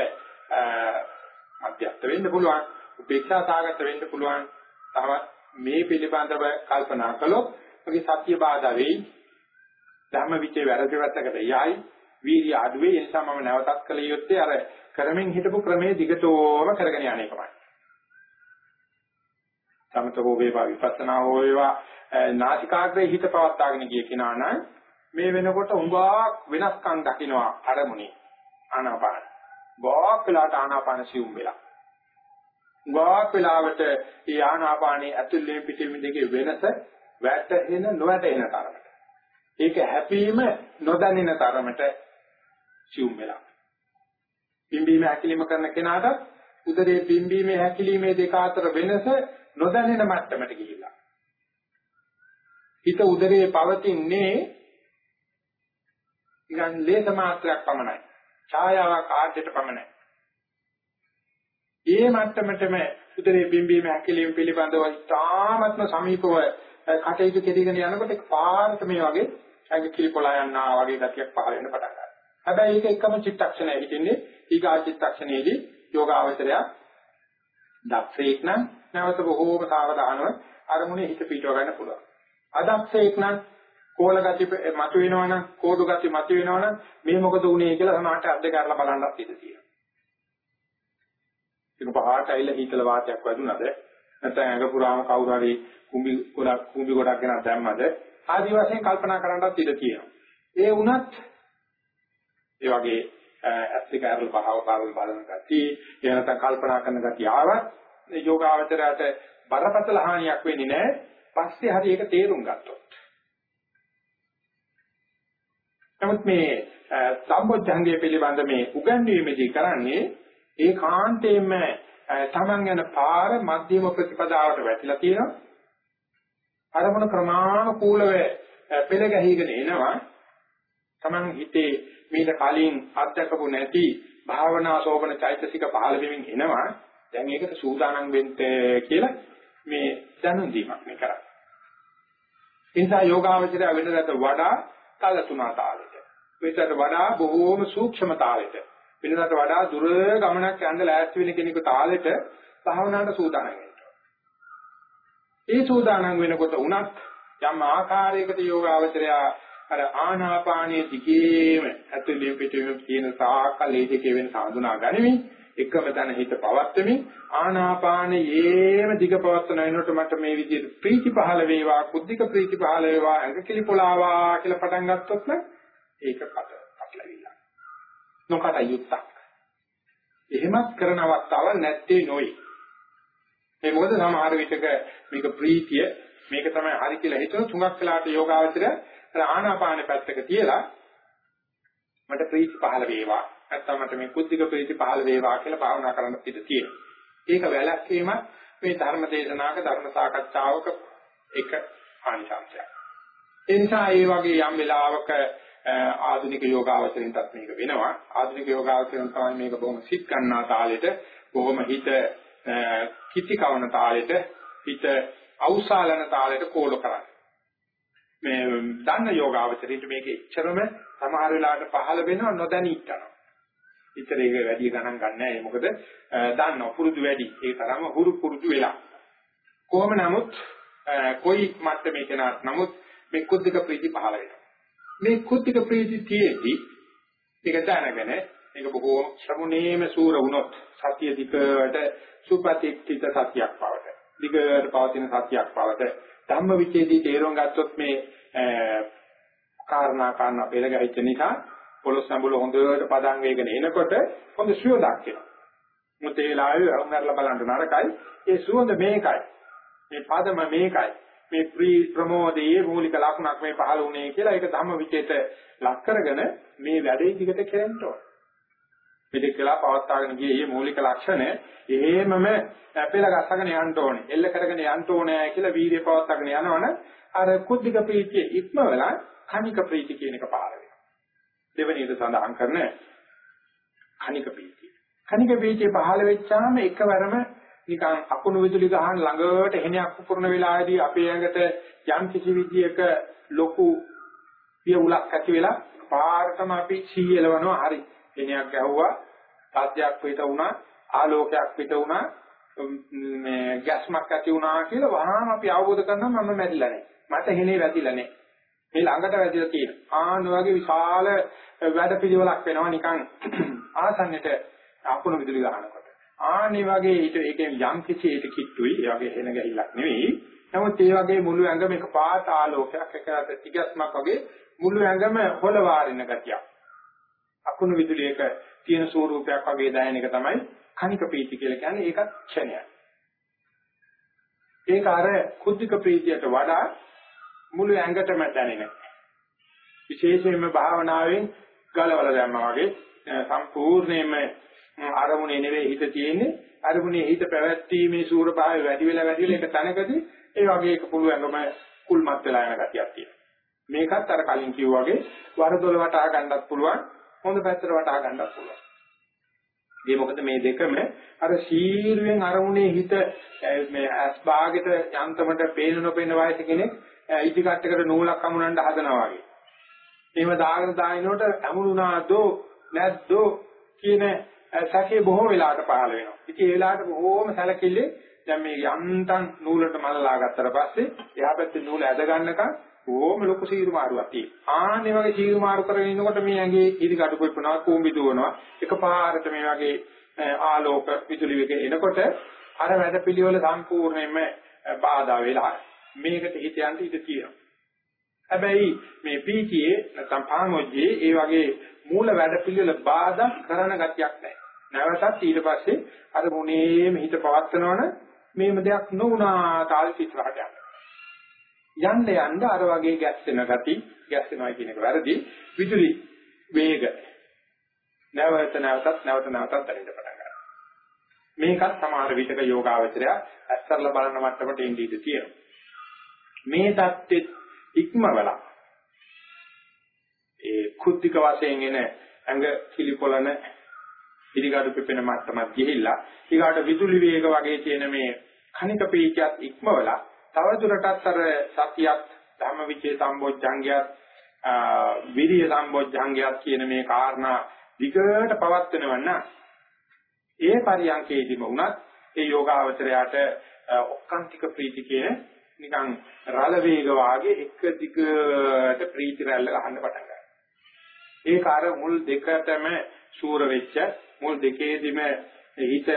මධ්‍යස්ත වෙන්න පුළුවන් උපේක්ෂා සාගත වෙන්න පුළුවන්. තවත් මේ පිළිබඳව කල්පනා කළොත් ඔගේ සත්‍ය බාධා වෙයි. ධර්ම විචේ වැරදි වැත්තකට යයි. වීර්ය අඩුවේ ඒ නිසා මම නැවතත් කළ යුත්තේ අර කරමින් හිටපු ක්‍රමයේ දිගටම කරගෙන යන එකමයි සමත හෝ වේවා විපස්සනා හෝ වේවා නාසිකාග්‍රේ හිත පවත්වාගෙන ගිය කෙනා නම් මේ වෙනකොට උඟා වෙනස්කම් දකින්නවා අරමුණේ ආනාපාන. ගොක් වෙලාට ආනාපාන සිවුම් වෙලා. ගොක් වෙලාවට ඒ ආනාපානයේ ඇතුළේ පිටින් දෙකේ වෙනස වැටෙන නොවැටෙන තරමට. ඒක හැපීම නොදැනෙන තරමට සිවුම් වෙලා. පිම්බීම හැකිලිම කරන කෙනාට උදරයේ පිම්බීමේ හැකිලිමේ දෙක අතර වෙනස නොදැනෙන මට්ටමට ගිහිලා. හිත උදරයේ පවතින්නේ නිකන් ලේස මාත්‍රයක් පමණයි. ඡායාවක් ආද්‍යයට පමණයි. ඒ මට්ටමටම උදරේ බිම්බීම හැකිලිම පිළිබඳව ඉතාමත්ම සමීපව කටයුතු කෙරගෙන යනකොට පාරට මේ වගේ ඇඟ කිලිපොලා යනවා වගේ ගතියක් පහළ වෙන්න පටන් ගන්නවා. හැබැයි ඒක එකම චිත්තක්ෂණය හිටින්නේ ඊගා චිත්තක්ෂණයේදී යෝගාවචරය දක්ෂේක් නම් නැවත බොහෝම සාවධානව අරමුණේ හිත පිටව ගන්න පුළුවන්. අදක්ෂේක් නම් කෝල ගති මතු වෙනවනම් කෝඩු ගති මතු වෙනවනම් මේ මොකද උනේ කියලා සමහරට අද්ද කරලා බලන්නත් ඉඩ තියෙනවා. ඒක පහාට ඇවිල්ලා හීතල වාතයක් වැදුනද නැත්නම් ඇඟ පුරාම කවුරු හරි කුඹි ගොඩක් කුඹි ගොඩක් ගෙනත් දැම්මද ආදි වශයෙන් කල්පනා කරන්නත් ඉඩ තියෙනවා. ඒ වුණත් ඒ වගේ ඇස් දෙක අරලා බහව බලන බලන ගතිය ඒ නැත්නම් කල්පනා කරන ගතිය ආවත් යෝගාවචරයට බරපතල හානියක් වෙන්නේ නැහැ. පස්සේ හරි ඒක තේරුම් ගත්තොත්. නමුත් මේ සම්බොධ්‍යංගය පිළිබඳ මේ උගන්වීමේදී කරන්නේ ඒකාන්තයෙන්ම තමන් යන පාර මධ්‍යම ප්‍රතිපදාවට වැටිලා තියෙනවා. අරමුණ ක්‍රමානුකූලව පෙළ ගැහිගෙන එනවා. තමන් හිතේ මීට කලින් අත්දකපු නැති භාවනා සෝබන චෛතසික පහළ වෙමින් එනවා. දැන් ඒකට සූදානම් වෙන්න කියලා මේ දැනුම් දීමක් මේ කරන්නේ. ඒ නිසා යෝගාවචරය වෙනදාට වඩා කලතුණා තාලෙට. වෙනදාට වඩා බොහෝම සූක්ෂම තාලෙට. වෙනදාට වඩා දුර ගමනක් යන්න ලෑස්ති වෙන කෙනෙකු තාලෙට භාවනාවට සූදානම් වෙනවා. ඒ සූදානම් වෙනකොට උනත් යම් ආකාරයකට යෝගාවචරය අර ආනාපානයේ දිගේම ඇතුළේ පිටුම තියෙන සාකල් ඒ දෙකේ වෙන සාඳුනා ගනිමින් එකම තැන හිත පවත්වමින් ආනාපානයේම දිග පවත්වන වෙනකොට මට මේ විදිහට ප්‍රීති පහළ වේවා කුද්ධික ප්‍රීති පහළ වේවා ඇඟ කිලි පොලාවා කියලා පටන් ගත්තොත් නම් ඒක කට කටලවිලා නොකට යුක්තක් එහෙමත් කරන අවස්ථාවක් නැත්තේ නොයි. ඒ මොකද සමහර විටක මේක ප්‍රීතිය මේක තමයි හරි කියලා හිතන තුඟක් වෙලාට යෝගාවචරය ආනාපාන පැත්තක තියලා මට ප්‍රීති පහළ වේවා. නැත්නම් මට මේ කුද්ධික ප්‍රීති පහළ වේවා කියලා භාවනා කරන්න ඉඩ තියෙනවා. ඒක වැළැක්වීම මේ ධර්ම දේශනාවක ධර්ම සාකච්ඡාවක එක ආනිසංසයක්. ඒ නිසා මේ වගේ යම් වෙලාවක ආධුනික යෝගාවචරින්ටත් මේක වෙනවා. ආධුනික යෝගාවචරින් තමයි මේක බොහොම සිත් ගන්නා තාලෙට, බොහොම හිත කිති කවන තාලෙට, හිත අවසාලන තාලෙට කෝල කරන්නේ. මේ දන්න යෝගාවචරින්ට මේක එච්චරම සමහර වෙලාවට පහළ වෙනව නොදැනී ඉන්නවා. ඉතර ඒක වැඩි ගණන් ගන්න නැහැ. මොකද දන්නවා පුරුදු වැඩි. ඒ තරම හුරු පුරුදු වෙලා. කොහොම නමුත් කොයි මට්ටමේ කෙනාට නමුත් මේ කුද්ධික ප්‍රීති පහළ වෙනවා. මේ කුද්ධික ප්‍රීති තියේදී ඒක දැනගෙන ඒක බොහෝ ශ්‍රමුණේම සූර වුණොත් සතිය දිකට සුපතික්කිත සතියක් පවට. දිගට පවතින සතියක් පවට ධම්ම විචේදී තේරුම් ගත්තොත් මේ කාරණා කාරණා පෙළ ගැහිච්ච නිසා පොළොස් සම්බුල හොඳට පදන් වේගෙන එනකොට හොඳ සුවඳක් එනවා. මුත් ඒ වෙලාවේ අරුණර්ලා බලන්න නරකයි. ඒ සුවඳ මේකයි. මේ පදම මේකයි. මේ ප්‍රී ප්‍රමෝදයේ මූලික ලක්ෂණක් මේ පහළ වුණේ කියලා ඒක ධම්ම විචේත ලක් කරගෙන මේ වැඩේ දිගට කෙරෙන්න ඕන. මෙතෙක් වෙලා පවත්වාගෙන ගියේ මේ මූලික ලක්ෂණ එහෙමම පෙළ ගස්සගෙන යන්න ඕනේ. එල්ල කරගෙන යන්න ඕනේ කියලා වීර්ය පවත්වාගෙන යනවනේ අර කුද්ධික ප්‍රීතිය ඉක්මවලා කණික ප්‍රීති කියන එක පහළ වෙනවා. දෙවෙනියට සඳහන් කරන කණික ප්‍රීතිය. කණික ප්‍රීතිය පහළ වෙච්චාම එකවරම නිකන් අකුණු විදුලි ගහන ළඟට එහෙණයක් පුපුරන වෙලාවේදී අපේ ඇඟට යම් කිසි විදියක ලොකු පියුලක් ඇති වෙලා පාරටම අපි සීයලවනවා. හරි. එහෙණයක් ගැහුවා. සත්‍යයක් පිට වුණා. ආලෝකයක් පිට වුණා. මේ ගැස්මක් ඇති වුණා කියලා වහාම අපි අවබෝධ කරනවා මම මැරිලා නැහැ. මට හෙනේ වැදිලා නැහැ. මේ ළඟට වැදිලා තියෙන. ආන වගේ විශාල වැඩ පිළිවෙලක් වෙනවා නිකන් ආසන්නයට අකුණු විදුලි ගහනකොට. ආනි වගේ ඊට ඒකෙන් යම් කිසි ඒක කිට්ටුයි. ඒ වගේ හෙන ගැහිලක් නෙවෙයි. නමුත් ඒ වගේ මුළු ඇඟම එක පාට ආලෝකයක් එක තිගස්මක් වගේ මුළු ඇඟම හොලවාරින ගතියක්. අකුණු විදුලියක තියෙන ස්වරූපයක් වගේ දැනෙන එක තමයි කණික ප්‍රීති කියලා කියන්නේ. ඒකත් ක්ෂණයක්. ඒක අර කුද්ධික ප්‍රීතියට වඩා මුළු ඇඟටම දැනෙන. විශේෂයෙන්ම භාවනාවෙන් ගලවලා දැම්මා වගේ සම්පූර්ණයෙන්ම අරමුණේ නෙවෙයි හිත තියෙන්නේ. අරමුණේ හිත පැවැත්ීමේ සූර භාවය වැඩි වෙලා වැඩි වෙලා එක තැනකදී ඒ වගේ එක පුළුවන්කම කුල්මත් වෙලා යන ගතියක් තියෙනවා. මේකත් අර කලින් කිව්වා වගේ වරදොල වටහා ගන්නත් පුළුවන් හොඳ පැත්තට වටහා ගන්නත් පුළුවන්. ඒ මොකද මේ දෙකම අර සීරුවෙන් අරමුණේ හිත මේ ඇස් භාගෙට යන්තමට පේන නොපේන වයස කෙනෙක් ඉටි කට්ටකට නූලක් අමුණන්න හදනවා වගේ. එහෙම දාගෙන දානකොට අමුණුනාදෝ නැද්දෝ කියන සැකේ බොහෝ වෙලාවට පහළ වෙනවා. ඉතින් ඒ වෙලාවට බොහෝම සැලකිල්ලේ දැන් මේ යන්තම් නූලට මල්ලා ගත්තට පස්සේ එහා පැත්තේ නූල ඇද ගන්නකම් ඕම ලොකු සීරු මාරුවක් තියෙනවා. ආන්නේ වගේ සීරු මාරු කරගෙන ඉන්නකොට මේ ඇඟේ ඉදි කඩු පොප්පනවා, කූඹි දුවනවා. එකපාරට මේ වගේ ආලෝක විදුලි වේග එනකොට අර වැඩ පිළිවෙල සම්පූර්ණයෙන්ම බාධා වෙලා මේකට හිත යන්න ඉඩ තියෙනවා. හැබැයි මේ පීතියේ නැත්නම් පාමොජ්ජේ ඒ වගේ මූල වැඩ පිළිවෙල බාධා කරන ගතියක් නැහැ. නැවතත් ඊට පස්සේ අර මොනේම හිත පවත්නවන මේම දෙයක් නොවුනා තාල් ඉස්සරහට යනවා. යන්න යන්න අර වගේ ගැස්සෙන ගති ගැස්සෙනවා කියන එක වැරදි විදුලි වේග නැවත නැවතත් නැවත නැවතත් දැනෙන්න පටන් ගන්නවා මේකත් සමහර විටක යෝගාවචරය ඇස්සරලා බලන මට්ටමට එන්නේ ඉඳී තියෙනවා මේ தත්ත්වෙත් ඉක්මවලා ඒ කුද්ධික වශයෙන් එන ඇඟ කිලිපොළන ඉදිකාඩු පිපෙන මට්ටමක් ගිහිල්ලා ඊගාට විදුලි වේග වගේ තියෙන මේ කණික පීචයත් ඉක්මවලා තවදුරටත් අර සතියත් ධම්මවිචේ සම්බොජ්ජංගයත් විරිය සම්බොජ්ජංගයත් කියන මේ කාරණා විකට පවත්වනවන්න ඒ පරියන්කේදීම වුණත් ඒ යෝගාවචරයට ඔක්කාන්තික ප්‍රීති කියන නිකන් රළ වේග වාගේ එක දිගට ප්‍රීති රැල්ල ගන්න පටන් ගන්නවා. ඒ කාර මුල් දෙකටම සූර වෙච්ච මුල් දෙකේදීම හිත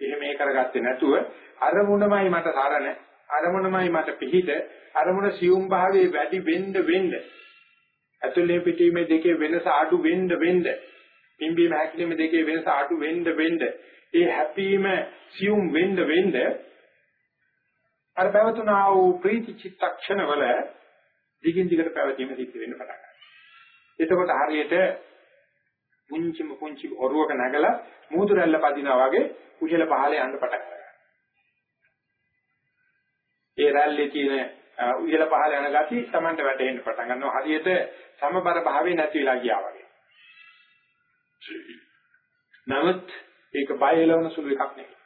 එහෙම ඒ කරගත්තේ නැතුව අරමුණමයි මට සරණ අරමුණමයි මට පිහිට අරමුණ සියුම් භාවයේ වැඩි වෙන්න වෙන්න. ඇතුලේ පිටීමේ දෙකේ වෙනස අඩු වෙන්න වෙන්න. පිම්බීම හැකිලිම දෙකේ වෙනස අඩු වෙන්න වෙන්න. ඒ හැපීම සියුම් වෙන්න වෙන්න අර පැවතුනා වූ ප්‍රීති චිත්තක්ෂණ වල දිගින් දිගට පැවතීම සිද්ධ වෙන්න පටන් ගන්නවා. එතකොට හරියට පුංචිම පුංචි ඔරුවක නැගලා මූදු රැල්ල පදිනවා වගේ කුසල පහලේ යන්න පටන් ගන්නවා. ඒ රැල්ලේ තියෙන ඉහළ පහළ යන ගති Tamanට වැටෙන්න පටන් ගන්නවා හරියට සමබර භාවයේ නැති වෙලා ගියා වගේ. නමුත් ඒක බය එළවන සුළු එකක් නෙවෙයි.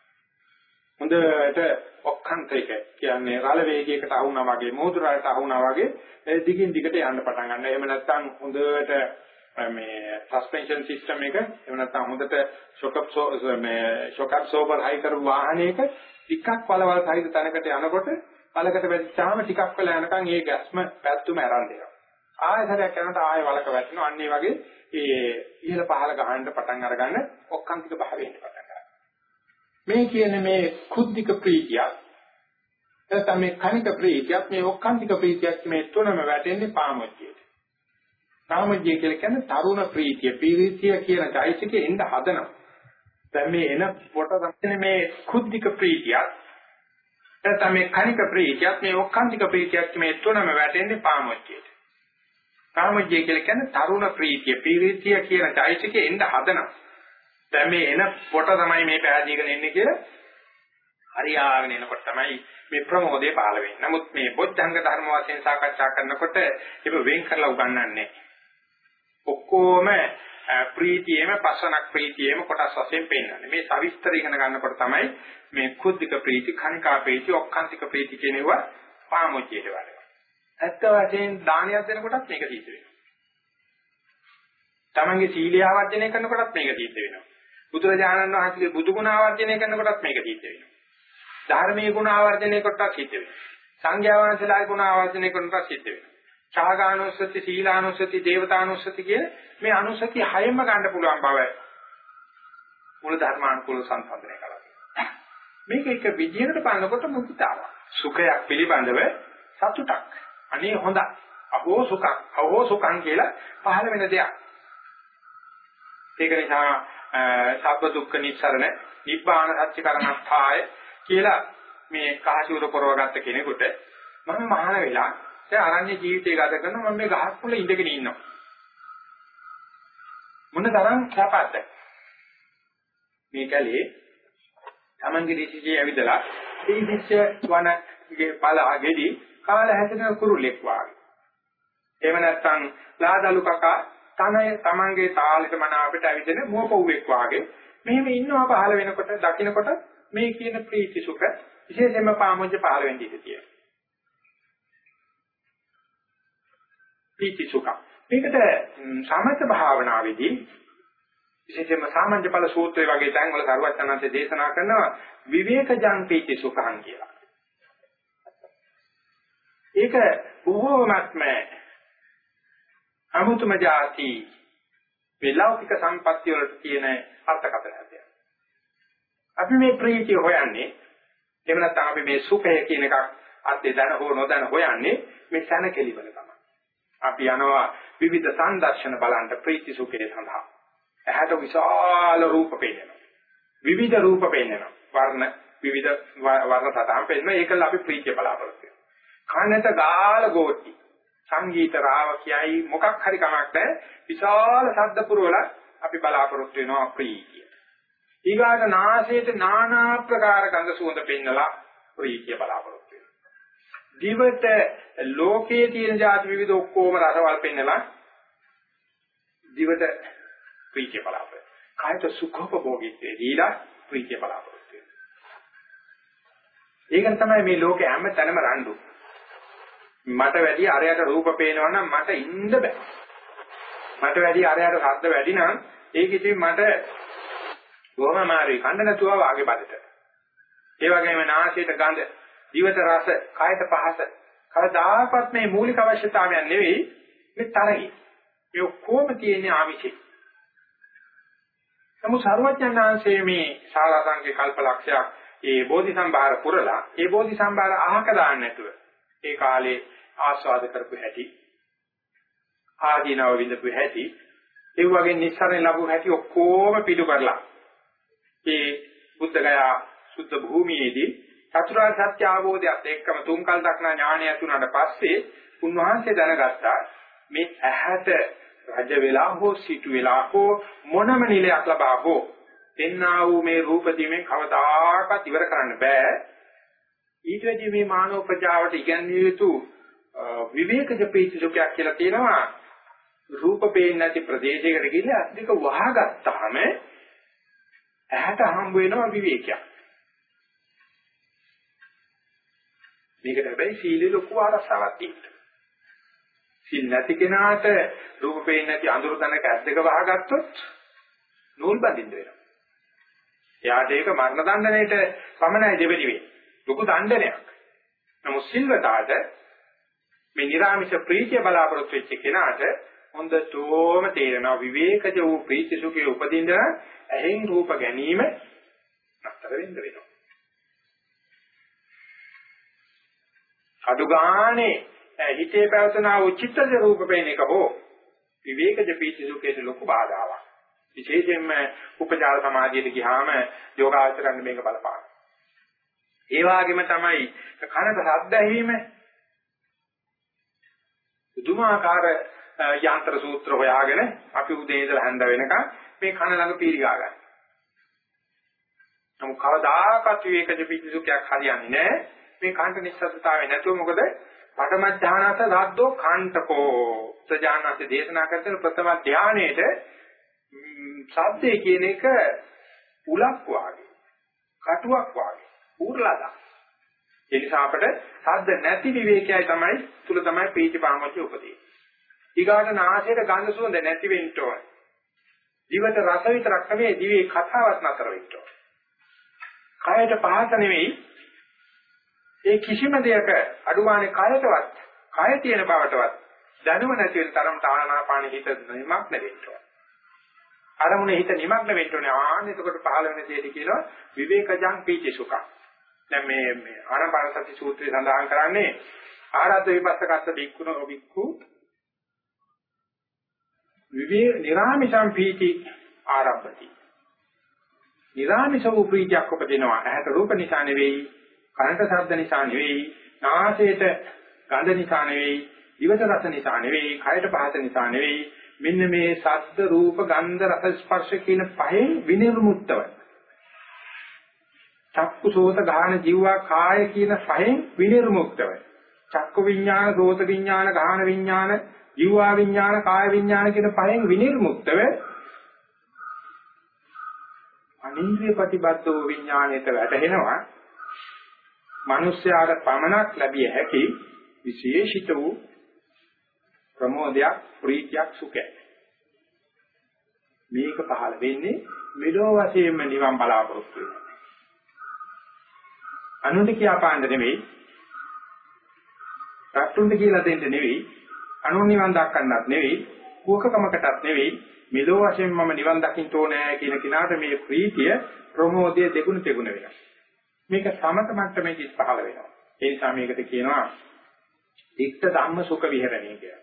හොඳට ඔක්කන්තයක කියන්නේ රළ වේගයකට අහුණා වගේ මෝදුරාට අහුණා වගේ දිගින් දිගට යන්න පටන් ගන්නවා. එහෙම නැත්නම් හොඳට මේ සස්පෙන්ෂන් සිස්ටම් එක එහෙම නැත්නම් හොඳට ෂොක් අප් මේ ෂොක් ඇබ්සෝබර් හයි කරපු වාහනයක ටිකක් පළවල් සහිත තැනකට යනකොට පළකට වැටිච්චාම ටිකක් වෙලා යනකම් ඒ ගැස්ම පැත්තුම ඇරන් දෙනවා. ආයතරයක් යනකොට ආය වලක වැටෙනවා. අන්න ඒ වගේ ඒ ඉහළ පහළ ගහන්න පටන් අරගන්න ඔක්කාන්තික භාවයෙන් පටන් ගන්නවා. මේ කියන මේ කුද්ධික ප්‍රීතියක් නැත්නම් මේ කනික ප්‍රීතියක් මේ ඔක්කාන්තික ප්‍රීතියක් මේ තුනම වැටෙන්නේ පාමොච්චියට. පාමොච්චිය කියලා කියන්නේ තරුණ ප්‍රීතිය, පීරිතිය කියන চৈতසිකේ එන්න හදනවා. දැන් මේ එන කොට තමයි මේ කුද්ධික ප්‍රීතියක් නැත්නම් මේ කනික ප්‍රීතියක් මේ ඔක්කාන්තික ප්‍රීතියක් මේ තුනම වැටෙන්නේ පාමොච්චියට. පාමොච්චිය කියලා කියන්නේ තරුණ ප්‍රීතිය, පීරිතිය කියන চৈতසිකේ එන්න හදනවා. දැන් මේ එන කොට තමයි මේ පැහැදීගෙන එන්නේ කියලා හරියාගෙන එනකොට තමයි මේ ප්‍රමෝදය පහළ වෙන්නේ. නමුත් මේ බොද්ධංග ධර්ම වශයෙන් සාකච්ඡා කරනකොට ඒක වෙන් කරලා උගන්වන්නේ ඔක්කොම ප්‍රීතියෙම පසනක් ප්‍රීතියෙම කොටස් වශයෙන් පෙන්වන්නේ. මේ සවිස්තර ඉගෙන ගන්නකොට තමයි මේ කුද්ධික ප්‍රීති, කණිකා ප්‍රීති, ඔක්කාන්තික ප්‍රීති කියනවා පාමොච්චියට වඩා. ඇත්ත වශයෙන් දානයක් දෙනකොටත් මේක සිද්ධ වෙනවා. තමන්ගේ සීලය ආවර්ජනය කරනකොටත් මේක සිද්ධ වෙනවා. බුදුරජාණන් වහන්සේගේ බුදු ගුණ ආවර්ජනය කරනකොටත් මේක සිද්ධ වෙනවා. ධර්මීය ගුණ ආවර්ජනය කරනකොටත් සිද්ධ වෙනවා. සංඝයා වහන්සේලාගේ ගුණ ආවර්ජනය කරනකොටත් සිද්ධ වෙනවා. ඡාගානුස්සති, සීලානුස්සති, දේවතානුස්සති කිය මේ අනුස්සති හයෙම ගන්න පුළුවන් බව මූල ධර්මානුකූල සංසන්දනය කරලා. මේක එක විදියකට බලනකොට මුදිතාවක්. සුඛයක් පිළිබඳව සතුටක්. අනේ හොඳයි. අහෝ සුඛං, අහෝ සුඛං කියලා පහළ වෙන දෙයක්. ඒක නිසා සබ්බ දුක්ඛ නිස්සරණ, නිබ්බාන සත්‍ය කරණස්ථාය කියලා මේ කහචූර පරවගත්ත කෙනෙකුට මම මහාන වෙලා දැන් අරණ්‍ය ජීවිතය ගත කරනවා මම මේ ගහක් මුල ඉඳගෙන ඉන්නවා. මොන තරම් සපද්ද මේ කැලේ තමන්ගේ දිශියේ ඇවිදලා ඒ දිශ්‍ය වනගේ පළ අගෙඩි කාල හැදෙන කුරුල්ලෙක් වාගේ. එහෙම නැත්නම් ලාදලු කකා තනය තමන්ගේ තාලෙට මන අපිට ඇවිදින මුවපොව්වෙක් වාගේ මෙහෙම ඉන්නවා පහළ වෙනකොට දකින්නකොට මේ කියන ප්‍රීති සුඛ විශේෂයෙන්ම පාමුජ්ජ පහළ වෙන්නේ ඉතිතියි. ප්‍රීති සුඛ. මේකට සමථ භාවනාවේදී විශේෂයෙන්ම සාමාන්‍ය ඵල සූත්‍රය වගේ තැන් වල සරුවචනන්සේ දේශනා කරනවා විවේකජං ප්‍රීති සුඛං කියලා. ඒක බොහෝමත්ම අමුතුම જાති වේලෞකික සම්පත්‍ය වලට තියෙන අර්ථකථනයක්. අපි මේ ප්‍රීතිය හොයන්නේ එහෙම නැත්නම් අපි මේ සුඛය කියන එකක් අත්දැ දන හෝ නොදන හොයන්නේ මේ සැනකෙලි වල තමයි. අපි යනවා විවිධ සංදර්ශන බලන්න ප්‍රීති සුඛය සඳහා. ඇහැට විශාල රූප පේනවා. විවිධ රූප පේනවා. වර්ණ විවිධ වර්ණ සතහන් පේනවා. ඒකල අපි ප්‍රීතිය බලාපොරොත්තු කනට ගාල ගෝටි සංගීත රාවකයයි මොකක් හරි කමක් නැහැ විශාල ශබ්ද පුරවල අපි බලාපොරොත්තු වෙනවා ප්‍රීතිය. ඊගාට නාසයට নানা ප්‍රකාර ගඳ සුවඳ පෙන්නලා ප්‍රීතිය බලාපොරොත්තු වෙනවා. දිවට ලෝකයේ තියෙන જાති විවිධ ඔක්කොම රසවල් පෙන්නලා දිවට ප්‍රීතිය බලාපොරොත්තු වෙනවා. කායට සුඛෝපභෝගීත්වය දීලා ප්‍රීතිය බලාපොරොත්තු වෙනවා. ඒකෙන් තමයි මේ ලෝකේ හැම තැනම රණ්ඩු. මට වැඩි අරයට රූප පේනවා නම් මට ඉන්න බෑ. මට වැඩි අරයට ශබ්ද වැඩි නම් ඒක ඉතින් මට බොහොම මාරි කන්න නැතුව වාගේ බඩට. ඒ වගේම නාසයට ගඳ, දිවට රස, කායට පහස. කවදාකවත් මේ මූලික අවශ්‍යතාවයන් නෙවෙයි මේ තරගය. මේ ඔක්කොම තියෙන්නේ ආමිෂේ. නමුත් සර්වඥාන්සේ මේ ශාලා සංකේ කල්පලක්ෂයක් ඒ බෝධි සම්භාර පුරලා ඒ බෝධි සම්භාර අහක දාන්න නැතුව ඒ කාලේ ආස්වාද කරපු හැටි ආදීනව විඳපු හැටි ඒ වගේ නිස්සරණ ලැබු හැටි ඔක්කොම පිටු කරලා ඒ බුද්ධ ගයා සුද්ධ භූමියේදී චතුරාර්ය සත්‍ය අවබෝධයත් එක්කම තුන්කල් දක්නා ඥාණය ඇතුණාට පස්සේ උන්වහන්සේ දැනගත්තා මේ ඇහැට රජ වෙලා හෝ සිටු වෙලා හෝ මොනම නිලයක් ලබා හෝ එන්නා වූ මේ රූප දීමෙන් කවදාකවත් ඉවර කරන්න බෑ. ඊට වැඩි මේ මානව ප්‍රජාවට ඉගැන්විය යුතු විවේකජ ප්‍රීති සුඛයක් කියලා තියෙනවා රූප පේන්නේ නැති ප්‍රදේශයකට ගිහිල්ලා අද්දික වහගත්තාම ඇහැට හම්බ වෙනවා විවේකයක් මේකට හැබැයි සීලේ ලොකු ආරස්සාවක් තියෙනවා සිල් නැති කෙනාට රූප පේන්නේ නැති අඳුරු තැනක ඇස් දෙක වහගත්තොත් නූල් බඳින්න වෙනවා. එයාට ඒක මරණ දණ්ඩනයේට පමණයි දෙවෙනි වෙන්නේ. ලොකු දණ්ඩනයක්. නමුත් සිල්වතාට මේ නිර්ාමිෂ ප්‍රීතිය බලාපොරොත්තු වෙච්ච කෙනාට හොඳටම තේරෙනවා විවේකජ වූ ප්‍රීති සුඛයේ උපදින්න ඇහෙන් රූප ගැනීම නතර වෙන්න වෙනවා. අඩු ගානේ හිතේ පැවතුනා වූ චිත්තජ රූප පේන එක හෝ විවේකජ ප්‍රීති සුඛයේ ලොකු බාධාවක්. විශේෂයෙන්ම උපචාර සමාධියට ගියාම යෝගාචරණ මේක බලපාන. ඒ වගේම තමයි කනට ශබ්ද ඇහිීම පුදුමාකාර යන්ත්‍ර සූත්‍ර හොයාගෙන අපි උදේ ඉඳලා හැන්ද වෙනකන් මේ කන ළඟ පීරිගා ගන්න. නමුත් කවදාකවත් විවේකජ පිටිසුඛයක් හරියන්නේ නැහැ. මේ කාණ්ඩ නිස්සද්දතාවය නැතුව මොකද පඨම ඥානස ධාද්දෝ කාණ්ඨකෝ සජානස දේශනා කරන ප්‍රථම ධානයේද සද්දේ කියන එක උලක් වාගේ කටුවක් වාගේ ඌර්ලාදා ඒ නිසා අපිට සද්ද නැති විවේකයයි තමයි තුල තමයි පීති පාමොච්ච උපදී. ඊගාට නාසයට ගඳ සුවඳ නැති වෙන්න ඕන. දිවට රස විතරක් නෙවෙයි දිවේ කතාවක් නතර වෙන්න ඕන. කයට පහස නෙවෙයි ඒ කිසිම දෙයක අඩුවානේ කයටවත් කය තියෙන බවටවත් දැනුම නැති වෙන තරමට ආනාපාන හිත නිමක් නෙවෙන්න ඕන. අරමුණේ හිත නිමග්න වෙන්න ඕනේ. ආන්න එතකොට පහළ වෙන දෙයට කියනවා විවේකජං පීති සුඛං. දැන් මේ මේ ආනාපාන සති සූත්‍රය සඳහන් කරන්නේ ආරද්ධ විපස්සකස්ස බික්කුන බික්කු විවේ නිරාමිෂං පීති ආරම්භති. නිරාමිෂ වූ ප්‍රීතියක් උපදිනවා. ඇහැට රූප නිසා නෙවෙයි, කනට ශබ්ද නිසා නෙවෙයි, නාසයට ගඳ නිසා නෙවෙයි, දිවට රස නිසා නෙවෙයි, කයට පහස නිසා නෙවෙයි. මෙන්න මේ ශබ්ද රූප ගන්ධ රස ස්පර්ශ කියන පහෙන් විනිර්මුක්තව චක්කු සෝත ගාහන ජීවා කාය කියන පහෙන් විනිර්මුක්තව. චක්කු විඥාන සෝත විඥාන ගාහන විඥාන ජීවා විඥාන කාය විඥාන කියන පහෙන් විනිර්මුක්තව අනින්ද්‍රිය ප්‍රතිබද්ධ වූ විඥාණයට වැටහෙනවා. මිනිස්යාට පමණක් ලැබිය හැකි විශේෂිත වූ ප්‍රමෝදයක් ප්‍රීතියක් සුඛයක්. මේක පහළ වෙන්නේ මෙලෝ වශයෙන්ම නිවන් බලාපොරොත්තු වෙනවා. අනුන්ට කියාපාන්න නෙවෙයි. රට්ටුන්ට කියලා දෙන්න නෙවෙයි. අනුන් නිවන් දක්කන්නත් නෙවෙයි. කුවකකමකටත් නෙවෙයි. මෙලෝ වශයෙන් මම නිවන් දකින්න ඕනෑ කියන කිනාට මේ ප්‍රීතිය ප්‍රමෝදය දෙගුණ තෙගුණ වෙනවා. මේක සමත මට්ටමේදී පහළ වෙනවා. ඒ නිසා මේකට කියනවා ditta ධම්ම සුඛ විහරණය කියලා.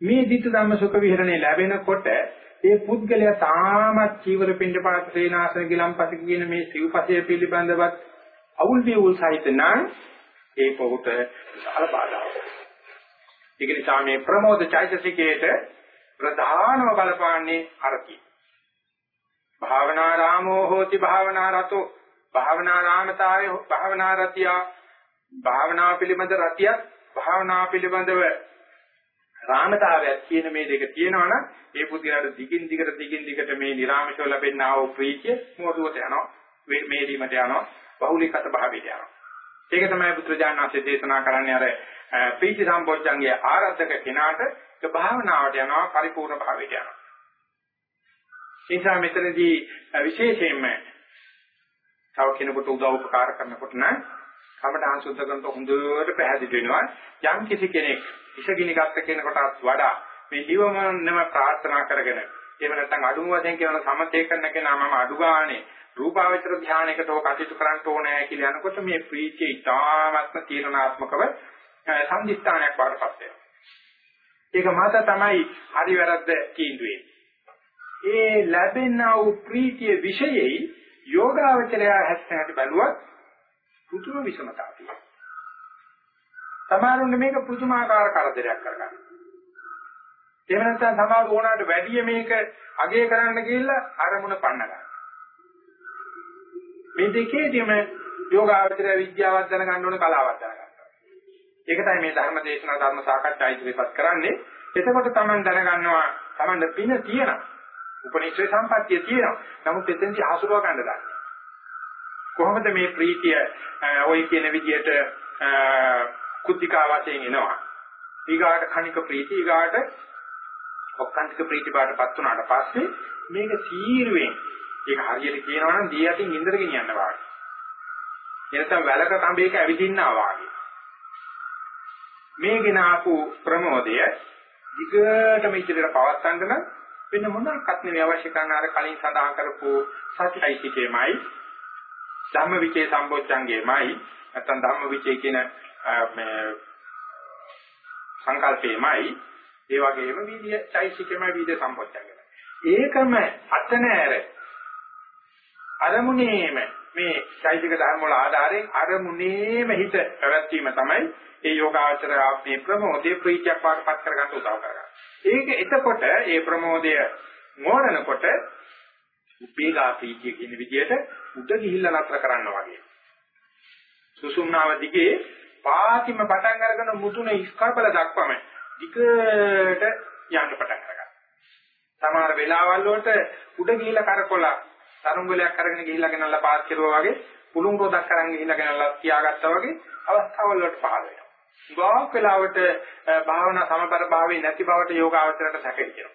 මේ ditta ධම්ම සුඛ විහරණය ලැබෙනකොට ඒ පුද්ගලයා තාමත් චීවර පින්ඩ පාත සේනාසන ගිලම්පති කියන මේ සිව්පසය පිළිබඳවත් අවුල් විවුල් සහිත නම් ඒ පොහුට විශාල බාධාවක්. ඒක නිසා මේ ප්‍රමෝද චෛතසිකයේට ප්‍රධානම බලපාන්නේ අරති. භාවනාරාමෝ හෝති භාවනාරතෝ භාවනාරාමතාවේ භාවනාරතිය භාවනා පිළිබඳ රතියක් භාවනා පිළිබඳව රාමතාවයක් කියන මේ දෙක තියෙනවනම් ඒ පුද්ගලයාට දිගින් දිගට දිගින් දිගට මේ නිර්ආමෂව ලැබෙනා වූ ප්‍රීතිය මොහොතට යනවා මේරීමට යනවා බහුලීකත භාවයට යනවා. ඒක තමයි බුදුරජාණන් වහන්සේ දේශනා කරන්නේ අර ප්‍රීති සම්පෝච්ඡංගයේ ආරද්ධක කෙනාට ඒ භාවනාවට යනවා පරිපූර්ණ භාවයට යනවා. නිසා මෙතනදී විශේෂයෙන්ම තව කෙනෙකුට උදව් උපකාර කරනකොට නම් කමඨාන් සුද්ධ කරනකොට හොඳට පැහැදිලි වෙනවා. යම් කිසි කෙනෙක් ඉසගිනි ගත්ත කෙනෙකුටත් වඩා මේ නිවමනම ප්‍රාර්ථනා කරගෙන එහෙම නැත්නම් අඩුම වශයෙන් කියන සමතේ කරන කෙනා මම අඩු ගානේ රූපාවචර ධානයකට ඔය කටයුතු කරන්න ඕනේ කියලා යනකොට මේ ප්‍රීතිය ඉතාමත්ම තීරණාත්මකව සම්දිස්ථානයක් වඩපත් වෙනවා. ඒක මත තමයි හරි වැරද්ද තීන්දුවේ. ඒ ලැබෙනා වූ ප්‍රීතිය විශේෂයි යෝගාවචරය හැස්සට බැලුවත් පුදුම විසමතාවක් තියෙනවා. සමහරුන්ට මේක පුදුමාකාර කරදරයක් කරගන්න. එහෙම නැත්නම් සමහර ඕනාට වැඩි මේක අගය කරන්න ගිහිල්ලා අරමුණ පන්න ගන්න. මේ දෙකේදීම යෝගාවචරය විද්‍යාවක් දැනගන්න ඕන කලාවක් දැනගන්න. ඒක තමයි මේ ධර්ම දේශනා ධර්ම සාකච්ඡා ඉදිරිපත් කරන්නේ. එතකොට Taman දැනගන්නවා Taman පින තියෙනවා. උපනිෂේ සම්පත්තිය තියෙනවා. නමුත් එතෙන්දී හසුරව ගන්න දන්නේ. කොහොමද මේ ප්‍රීතිය ওই කියන විදියට කුද්ධිකා වශයෙන් එනවා. ඊගාට කණික ප්‍රීති ඊගාට ඔක්කාන්තික ප්‍රීති බාටපත් වුණාට පස්සේ මේක තීරුවෙන් ඒක හරියට කියනවා නම් දී යටින් ඉන්දර ගෙනියන්න වාගේ. එනසම් වැලක කඹේක ඇවිදින්නා වාගේ. මේ ගෙන ආපු ප්‍රමෝදය දිගටම ඉදිරියට පවත්වන්න නම් වෙන මොනක්වත් නෙවෙයි අවශ්‍ය කරන අර කලින් සඳහන් කරපු සතියිසිකේමයි ධම්මවිචේ සම්බොච්චංගේමයි නැත්නම් ධම්මවිචේ කියන මේ සංකල්පේමයි ඒ වගේම වීර්ය චෛසිකේමයි වීර්ය සම්බොච්චංගේ. ඒකම අත නෑර අරමුණේම මේ චෛසික ධර්ම වල ආධාරයෙන් අරමුණේම හිත පැවැත්වීම තමයි ඒ යෝගාචර මේ ප්‍රමෝදයේ ප්‍රීතියක් පාටපත් කරගන්න උදව් කරගන්නේ. ඒක එතකොට ඒ ප්‍රමෝදය මෝරනකොට උපේගා ප්‍රීතිය කියන විදිහට උඩ ගිහිල්ලා නතර කරන්න වගේ. සුසුම්නාව දිගේ පාතිම පටන් අරගෙන මුතුන ඉස්කපල දක්වම දිගට යන්න පටන් ගන්නවා. සමහර වෙලාවල් වලට උඩ ගිහිල්ලා කරකොලා තරුංගලයක් අරගෙන ගිහිල්ලා ගෙනල්ලා පාත් කෙරුවා වගේ පුළුන් රොදක් අරන් ගිහිල්ලා ගෙනල්ලා තියාගත්තා වගේ අවස්ථාවල් වලට පහළ වෙනවා. ගාක් වෙලාවට භාවනා සමබර භාවයේ නැති බවට යෝග අවතරයට සැකෙනවා.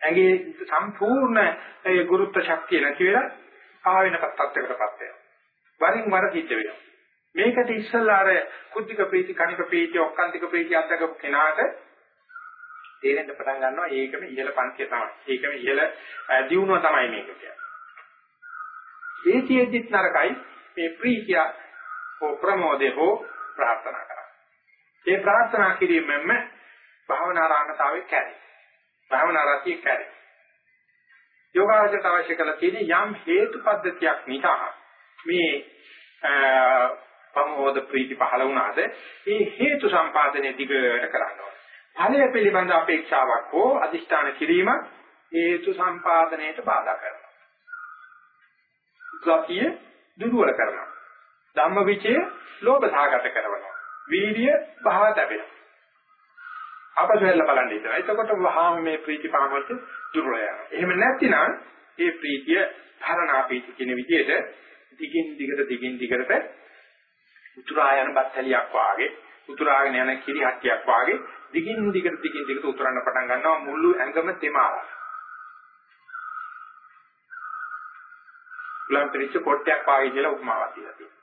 ඇඟේ සම්පූර්ණ ඒ ගුරුත්ව ශක්තිය නැති වෙලා ආවෙන තත්ත්වයකටපත් වෙනවා. වරින් වර සිද්ධ වෙනවා. මේකට ඉස්සල්ලා අර කුද්ධික ප්‍රීති කණික ප්‍රීති ඔක්කාන්තික ප්‍රීති අත්දකපු කෙනාට තේරෙන්න පටන් ගන්නවා ඒකම ඉහළ පන්තිය තමයි. ඒකම ඉහළ දියුණුව තමයි මේක කියන්නේ. ඒතිෙද්දිත් නරකයි මේ ප්‍රීතිය හෝ ප්‍රමෝදේ හෝ ප්‍රාර්ථනා කරා. ඒ ප්‍රාර්ථනා කිරීමෙන්ම භාවනා රාගතාවේ කැරේ. භාවනා රතිය කැරේ. යෝගාවචර අවශ්‍ය කළ තියෙන යම් හේතු පද්ධතියක් නිසා මේ ප්‍රමෝද ප්‍රීති පහළ වුණාද ඒ හේතු සම්පාදනයේ දිගට කරනවා. ඵලය පිළිබඳ අපේක්ෂාවක් හෝ අදිෂ්ඨාන කිරීම හේතු සම්පාදනයට බාධා කරනවා. ගතිය දුර්වල කරනවා. ධම්මවිචය ලෝභ සාගත කරනවා. වීර්ය භව තැබෙනවා. අපසෙල්ල බලන්න ඉතන. එතකොට වහාම මේ ප්‍රීති පාමොත් දුර්වල යනවා. එහෙම නැත්නම් මේ ප්‍රීතිය ධරණා ප්‍රීති කියන විදිහට දිගින් දිගට දිගින් දිගට උතුරා යන බත්තලියක් වාගේ උතුරාගෙන යන කිරි හට්ටියක් වාගේ දිගින් දිගට දිගින් දිගට උතුරන්න පටන් ගන්නවා මුළු ඇඟම තෙමාලා. උලම් පිළිච්ච කොට්ටයක් වාගේ කියලා උපමාවක් දීලා තියෙනවා.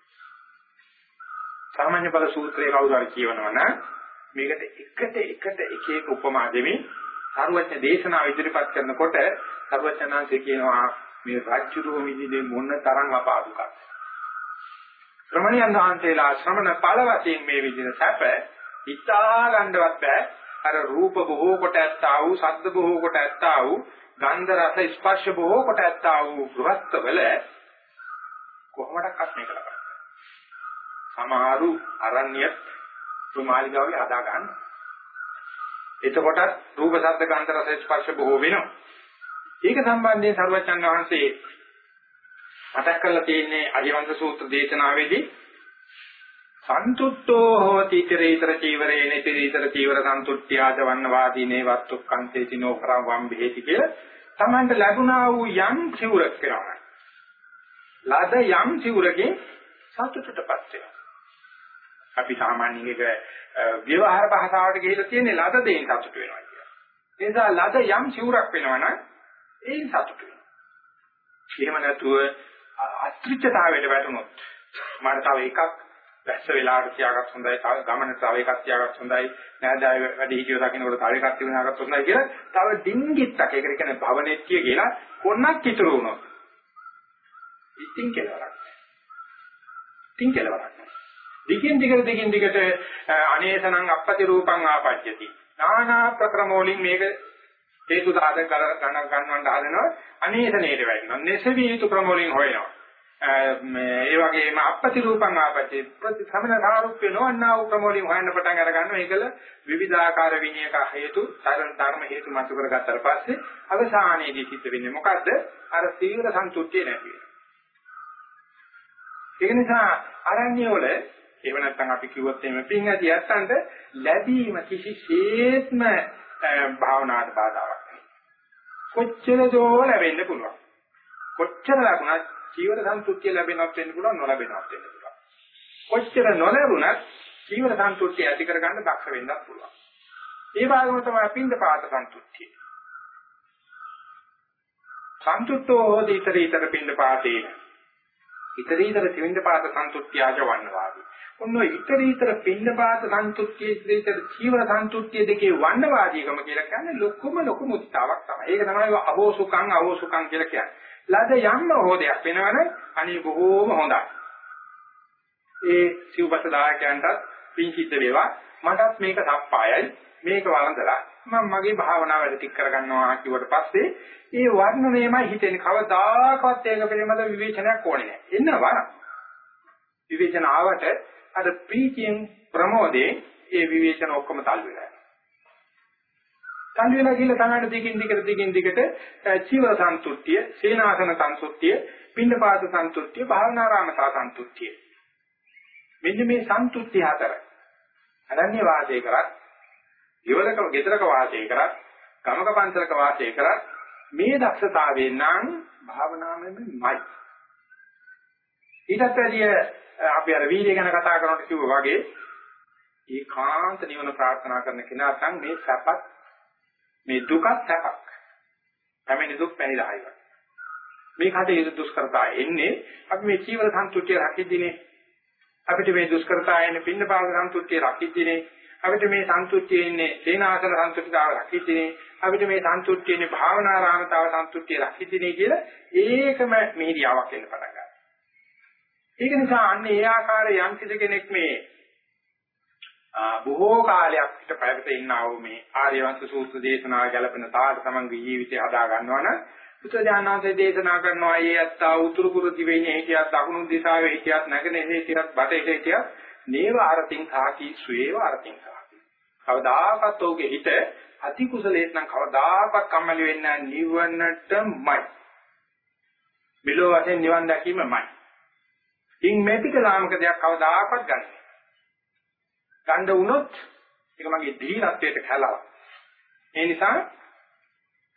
සාමාන්‍ය බල සූත්‍රයේ කවුරු හරි කියවනවා නම් මේකට එකට එකට එක එක උපමා දෙමින් සරුවචන දේශනාව ඉදිරිපත් කරනකොට සරුවචනාංශය කියනවා මේ රාජ්‍යරෝ මිදිනේ මොන තරම් අපාදුකක් ශ්‍රමණයන් වහන්සේලා ශ්‍රමණ ඵල වශයෙන් මේ විදිහට සැප හිතා ගන්නවත් බෑ අර රූප බොහෝ කොට ඇත්තා වූ ශබ්ද බොහෝ කොට ඇත්තා වූ ගන්ධ රස ස්පර්ශ බොහෝ කොට ඇත්තා වූ ගෘහස්තවල කොහොමඩක්වත් මේක ලබන්නේ සමහරු අරණ්‍යත් තුමාලිගාවේ හදා ගන්න. එතකොට රූප ශබ්ද ගන්ධ රස ස්පර්ශ බොහෝ වෙනවා. ඒක සම්බන්ධයෙන් සර්වචන් වහන්සේ මතක් කරලා තියෙන්නේ අරිවංශ සූත්‍ර දේශනාවේදී සන්තුට්ඨෝ හෝති ත්‍රිතර චීවරේ නිතරීතර චීවර සන්තුට්ඨ්‍යාජ වන්නවාදීනේ වත්තුක්ඛන්තේති නෝකරම් වම් බෙහෙති කියලා තමන්ට ලැබුණා වූ යම් සිවුරක් කරනවා. ලද යම් සිවුරකින් සතුටටපත් වෙනවා. අපි සාමාන්‍යයෙන් ඒක ව්‍යවහාර භාෂාවට ගිහිල්ලා තියෙන්නේ ලද දෙයින් සතුට වෙනවා කියලා. ඒ නිසා ලද යම් සිවුරක් වෙනවනම් ඒයින් සතුට වෙනවා. එහෙම නැතුව අත්‍රිච්ඡතාවයට වැටුනොත් මට තව එකක් වැස්ස වෙලාවට තියාගත් හොඳයි, තව ගමන තව එකක් තියාගත් හොඳයි, නෑදෑය වැඩි හිටියෝ දකින්නකොට තව එකක් තියාගත් හොඳයි කියලා තව ඩිංගිත්තක් ඒකට කියන්නේ භවනෙත්‍ය කියලා කොන්නක් ඉතුරු වුණොත්. ඉතින් කෙලවරක්. ඉතින් කෙලවරක්. දිගින් දිගට දිගින් දිගට අනේසනං අපපති රූපං ආපජ්ජති. নানা ප්‍රක්‍රමෝලින් මේක හේතු සාධක ගණන් ගන්නවන්න හදනවා අනේසනේට වැටෙනවා. නැසවි යුතු ක්‍රමෝලින් හොයනවා. මේ ඒ වගේම අපපති රූපං ආපජ්ජති. ප්‍රතිසමන නාරුප්පේ නොවන්නා වූ ක්‍රමෝලින් හොයන්න පටන් අර ගන්නවා. ඒකල විවිධාකාර විනයක හේතු, ධර්ම ධර්ම හේතු මතු කරගත්තාට පස්සේ අවසානයේදී සිද්ධ වෙන්නේ මොකද්ද? අර සීල සන්තුෂ්ටිය නැති වෙනවා. ඒ නිසා අරණ්‍ය වල එහෙම නැත්නම් අපි කිව්වොත් එහෙම පින් ඇති යත්තන්ට ලැබීම කිසිසේත්ම භාවනාවට බාධාවක් නෙවෙයි. කොච්චර දෝ ලැබෙන්න පුළුවන්. කොච්චර ලැබුණත් ජීවන සන්තුෂ්තිය ලැබෙනවත් වෙන්න පුළුවන් නොලැබෙනවත් වෙන්න පුළුවන්. කොච්චර නොලැබුණත් ජීවන සන්තුෂ්ටිය ඇති කරගන්න දක්ෂ වෙන්නත් පුළුවන්. ඒ වගේම තමයි පින්ද පාත සන්තුෂ්ටිය. සන්තුෂ්ඨෝ හෝති ඊතර ඊතර පින්ද පාතේ. ඊතර ඊතර පින්ද පාත සන්තුෂ්ටියජ වන්නවාදී. ඔන්න ඊතර ඊතර පින්ද පාත සන්තුෂ්ටිය ඊතර ඊතර ජීවන සන්තුෂ්ටිය දෙකේ වන්නවාදීකම කියලා කියන්නේ ලොකුම ලොකු මුත්තාවක් තමයි. ඒක තමයි අහෝසුකං අහෝසුකං කියලා කියන්නේ. ලද යන්න හොදයක් වෙනවනේ අනේ බොහෝම හොඳයි. ඒ සිව්පස දායකයන්ටත් පින් සිද්ධ වේවා. මටත් මේක සප්පායයි. මේක වළඳලා මම මගේ භාවනාව වැඩ ටික කරගන්නවා කිව්වට පස්සේ ඒ වර්ණනයමයි හිතෙන්නේ කවදාකවත් ඒක පිළිබඳ විවේචනයක් ඕනේ නැහැ. එන්න වරක්. විවේචන ආවට අර ප්‍රීතියෙන් ප්‍රමෝදේ ඒ විවේචන ඔක්කොම තල්ලු වෙනවා. තල්ලු වෙලා ගිහලා තමයි දිගින් දිගට දිගින් දිගට චීවර සන්තුට්ඨිය, සේනාසන සන්තුට්ඨිය, පින්ඩපාත සන්තුට්ඨිය, භාවනාරාමතා සන්තුට්ඨිය. මෙන්න මේ සන්තුට්ඨිය හතර. අනන්‍ය වාසය කරත්, ඊවලක ගෙදරක වාසය කරත්, ගමක පන්සලක වාසය කරත් මේ දක්ෂතාවයෙන් නම් භාවනාවෙන්මයි. ඊටත් වැඩිය අපි අර වීර්ය ගැන කතා කරනකොට කිව්වා වගේ ඒකාන්ත නිවන ප්‍රාර්ථනා කරන කෙනා නම් මේ සැපත් මේ දුකත් සැපක්. පැමිණි දුක් පැනිලා ආයි. මේ කටේ දුෂ්කරතා එන්නේ අපි මේ ජීවන සන්තුෂ්ටිය රකිද්දීනේ අපිට මේ දුෂ්කරතා එන්නේ පින්න පාද සන්තුෂ්ටිය රකිද්දීනේ අපිට මේ සන්තුෂ්ටිය එන්නේ සේනාසන සන්තුෂ්ටිතාව රකිද්දීනේ අපිට මේ සන්තුෂ්ටිය එන්නේ භාවනාරාමතාව සන්තුෂ්ටිය රකිද්දීනේ කියලා ඒකම මිහිරියාවක් වෙන්න පටන් ගන්නවා. ඒක නිසා අන්න ඒ ආකාරයේ යම් කිසි කෙනෙක් මේ බොහෝ කාලයක් පිට පැවත ඉන්නා වූ මේ ආර්යවංශ සූත්‍ර දේශනාව ගැලපෙන තාට තමන්ගේ ජීවිතය හදා ගන්නවා නම් බුදුජානනාංශය දේශනා කරනවා ඒ අත්තා උතුරු කුරු දිවෙන්නේ හිටියත් දකුණු දිශාවේ හිටියත් නැගෙනහිර හිටියත් බටහිර හිටියත් නේව අරතින් කාකී සුවේව අරතින් කාකී කවදාකවත් ඔහුගේ හිත අති කුසලයෙන් නම් කවදාකවත් කම්මැලි වෙන්නේ නිවනටමයි මෙලෝ වශයෙන් නිවන් දැකීමමයි ඉන් මේ පිට ලාමක දෙයක් කවදාකවත් ගන්න. ගන්න වුණොත් ඒක මගේ දීනත්වයට කැලවක්. ඒ නිසා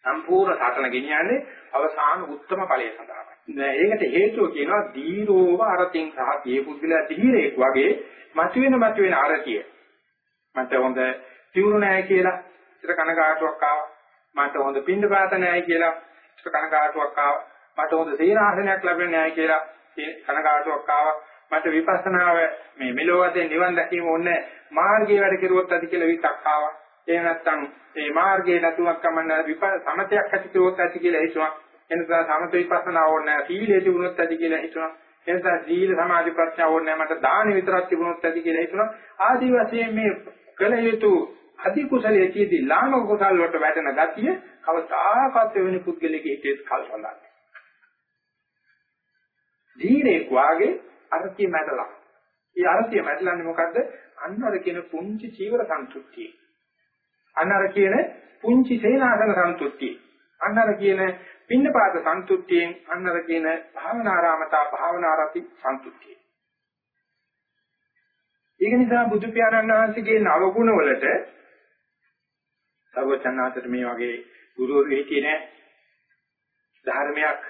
සම්පූර්ණ සාතන ගෙනියන්නේ අවසාන උත්තම ඵලය සඳහා. ඒකට හේතුව කියනවා දීරෝව අරතින් සහ tie පුද්ගලයා දීරේක් වගේ මතුවෙන මතුවෙන අරතිය. මට හොඳ තියුණු නැහැ කියලා ඉතර කනගාටුවක් ආවා. මට හොඳ පින්ඳ පාත නැහැ කියලා ඉතර කනගාටුවක් ආවා. මට හොඳ සීනාසනයක් ලැබෙන්නේ නැහැ කියලා කනගාටුවක් ආවා මට විපස්සනාව මේ මෙලෝ වශයෙන් නිවන් දැකීම ඕනේ මාර්ගයේ වැඩ කෙරුවොත් ඇති කියලා විතක් ආවා. එහෙම නැත්නම් මේ මාර්ගයේ නැතුවක් කමන්න සමතයක් ඇති කෙරුවොත් ඇති කියලා හිතුවා. එනිසා සමත විපස්සනා ඕනේ සීලයේ තිබුණොත් ඇති කියලා හිතුවා. එනිසා සීල සමාධි ප්‍රඥා ඕනේ මට දාන විතරක් තිබුණොත් ඇති කියලා හිතුවා. ආදි වශයෙන් මේ කල යුතු අධි කුසලයේ තියදී ලාම කුසල වලට වැටෙන ගතිය කවදාකවත් වෙන පුද්ගලෙක හිතේ කල්පනා දීරේක් වාගේ අරතිය මැදලා. ඒ අරතිය මැදලන්නේ මොකද්ද? අන්න අර කියන පුංචි චීවර සන්තුෂ්තිය. අන්න අර කියන පුංචි සේනාසන සන්තුෂ්තිය. අන්න අර කියන පින්නපාත සන්තුෂ්තියෙන් අන්න අර කියන භාවනාරාමතා භාවනාරති සන්තුෂ්තිය. ඒක නිසා බුදු පියාණන් වහන්සේගේ නව ගුණ වලට සර්වචන්නාතට මේ වගේ ගුරුවරු හිටියේ නැහැ. ධර්මයක්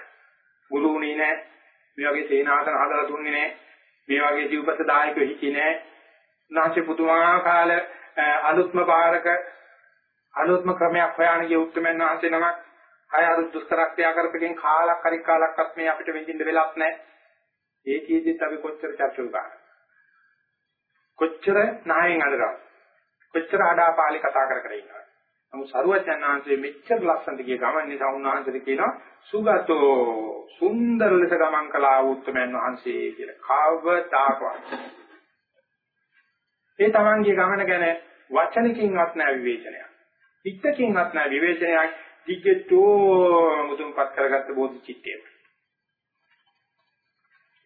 ගුරුුණේ නැහැ. මේ වගේ සේනාසන හදලා දුන්නේ නැහැ. මේ වගේ ජීවපත දායකව හිටියේ නැහැ. උන්වහන්සේ පුදුමාකාර අලුත්ම පාරක අලුත්ම ක්‍රමයක් හොයාන ගිය උත්තරමන් වහන්සේ නමක් අය අර දුස්තරක්‍රියා කරපෙකින් කාලක් හරි කාලක්වත් මේ අපිට වෙඳින්න වෙලක් නැහැ. ඒ කීදිත් අපි කොච්චර චර්චු කරා. කොච්චර නායෙන් අදරා. කොච්චර ආඩාපාලි කතා කර කර ඉන්නවා. නමුත් සරුවචනාංශයේ මෙච්චර ලස්සනට ගිය ගමන් නිසා උන්වහන්සේට කියනවා සුගතෝ සුන්දර ලෙස ගමන් කළා උත්තමයන් වහන්සේ කියලා. කවදාකවත්. ඒ තමන්ගේ ගමන ගැන වචනකින්වත් නැහැ විවේචනයක්. පිටකින්වත් නැහැ විවේචනයක්. දිග්ගතෝ මුදුන්පත් කරගත්ත බෝධි චිත්තයම.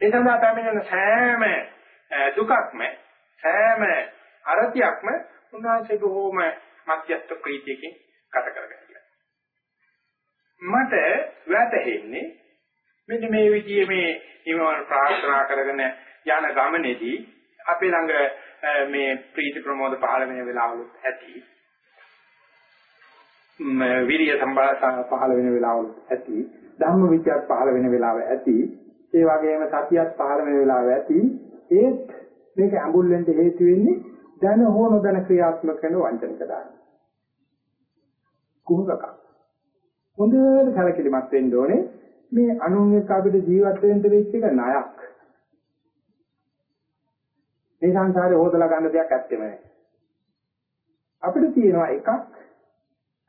ඒ සඳහා පැමිණෙන සෑම දුකක්ම සෑම අරතියක්ම උන්වහන්සේ බොහෝම මධ්‍යස්ථ ප්‍රීතියකින් ගත කරගෙන යනවා. මට වැටහෙන්නේ මෙන්න මේ විදිහේ මේ නිවන ප්‍රාර්ථනා කරගෙන යන ගමනේදී අපේ ළඟ මේ ප්‍රීති ප්‍රමෝද පහළ වෙන වෙලාවලුත් ඇති. විරිය සම්බාධ පහළ වෙන වෙලාවලුත් ඇති. ධම්ම විචාර පහළ වෙන වෙලාව ඇති. ඒ වගේම සතියක් පහළ වෙන වෙලාව ඇති. ඒත් මේක ඇඹුල් වෙන්න හේතු වෙන්නේ දැන හෝ නොදැන ක්‍රියාත්මක කරන වංචනික දාන. කුහකක. හොඳට සැලකිලිමත් වෙන්න ඕනේ මේ අනුන් එක්ක අපිට ජීවත් වෙන්න වෙච්ච එක ණයක්. මේ සංසාරේ හොදලා ගන්න දෙයක් ඇත්තෙම නැහැ. අපිට තියෙනවා එකක්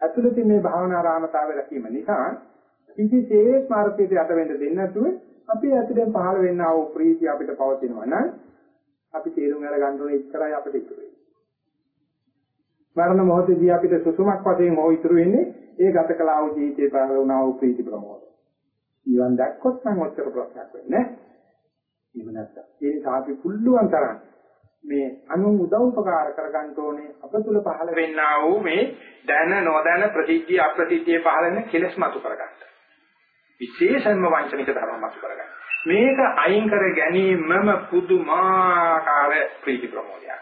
ඇතුළතින් මේ භාවනා රාමතාවය රැකීම නිසා කිසිසේත් මාර්ගයට යට වෙන්න දෙන්නේ නැතුව අපි ඇතුලෙන් පහළ වෙන්නා වූ ප්‍රීතිය අපිට පවතිනවා නම් අපි තේරුම් අරගන්න ඕනේ ඉතරයි අපිට ඉතුරු වෙන්නේ. මරණ මොහොතදී අපිට සුසුමක් වශයෙන් හෝ ඉතුරු වෙන්නේ ඒ ගත කළා වූ ජීවිතේ පහළ වුණා වූ ප්‍රීති ප්‍රමෝද. ඊවන් දැක්කොත් නම් ඔච්චර ප්‍රශ්නයක් වෙන්නේ නැහැ. එහෙම නැත්තම් ඒ සාපි පුල්ලුවන් තරම් මේ අනුන් උදව් උපකාර කරගන්න ඕනේ අප තුල පහළ වෙන්නා වූ මේ දැන නොදැන ප්‍රතිජ්‍ය අප්‍රතිජ්‍ය පහළ වෙන කෙලෙස් මතු කරගන්න. විශේෂයෙන්ම වංචනික ධර්ම මතු කරගන්න. මේක අයින් කර ගැනීමම පුදුමාකාර ප්‍රීති ප්‍රමෝදයක්.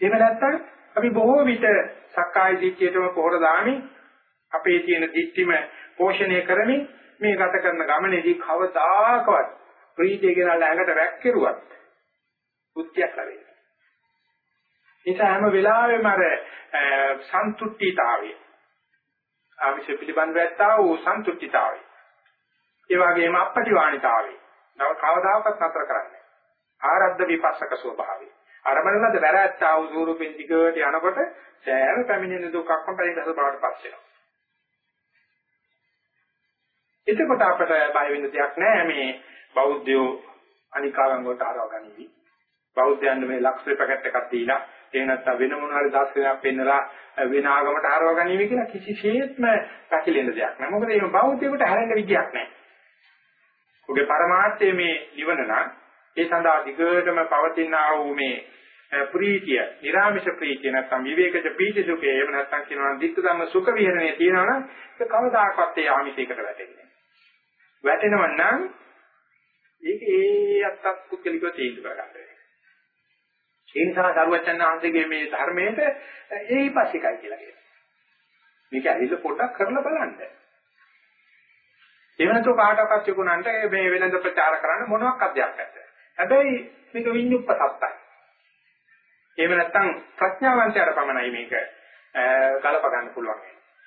එහෙම නැත්නම් අපි බොහෝ විට සක්කාය දිට්ඨියටම පොහොර දාමින් අපේ තියෙන දිට්ඨිම පෝෂණය කරමින් මේ ගත කරන ගමනේදී කවදාකවත් ප්‍රීතිය ගෙනල්ලා ඇඟට රැක්කිරුවත් බුද්ධියක් ලැබෙන්නේ. නිසා හැම වෙලාවෙම අර සන්තුට්ඨීතාවය ආවිෂ පිළිබඳව ඇත්තා වූ සන්තුට්ඨීතාවය. ඒ වගේම අපටිවාණිතාවය. නව කවදාකවත් නතර කරන්නේ. ආරද්ධ විපස්සක ස්වභාවය. අරමණලද වැර ඇත්තා වූ ස්වරූපෙන් දිගට යනකොට සෑම පැමිණෙන දුකක්ම පරිදස බවට පස් වෙනවා. එතකොට අපට බය වෙන්න දෙයක් නැහැ මේ බෞද්ධයෝ අනිකාවන් වලට ආරව ගනිවි. බෞද්ධයන් මේ ලක්ෂ්‍ය පැකට් එකක් දීලා එහෙම නැත්නම් වෙන මොන හරි දර්ශනයක් පෙන්නලා වෙන ආගමට ආරව ගනිවි කියලා කිසිසේත්ම පැකිලෙන දෙයක් නෑ. මොකද මේ බෞද්ධයෙකුට හැරෙන්න විදියක් නෑ. ඔහුගේ පරමාර්ථය මේ නිවන නම් ඒ සඳහා දිගටම පවතිනා වූ මේ ප්‍රීතිය, නිරාමිෂ ප්‍රීතිය නැත්නම් විවේකජ පීති සුඛය එහෙම නැත්නම් කියනවා නම් ධිට්ඨ ධම්ම සුඛ විහරණය තියෙනවා නම් ඒක කවදාකවත් ඒ ආමිෂයකට වැටෙන්නේ නැහැ. වැටෙනව නම් ඒක ඒ අත්තක් පුද්ගලිකව තීන්දුව කරගන්න. ඒ නිසා සරුවචන් ආන්සේගේ මේ ධර්මයේද ඒහිපස්සිකයි කියලා කියනවා. මේක ඇහිලා පොඩ්ඩක් කරලා බලන්න. එවනතෝ කාටවත් යකුණන්ට මේ වෙනද ප්‍රචාර කරන්න මොනවක් අධ්‍යයක් නැද්ද? හැබැයි මේක විඤ්ඤුප්ප සත්තයි. එහෙම නැත්නම් ප්‍රඥාවන්තයාට පමණයි මේක ගලප ගන්න පුළුවන්.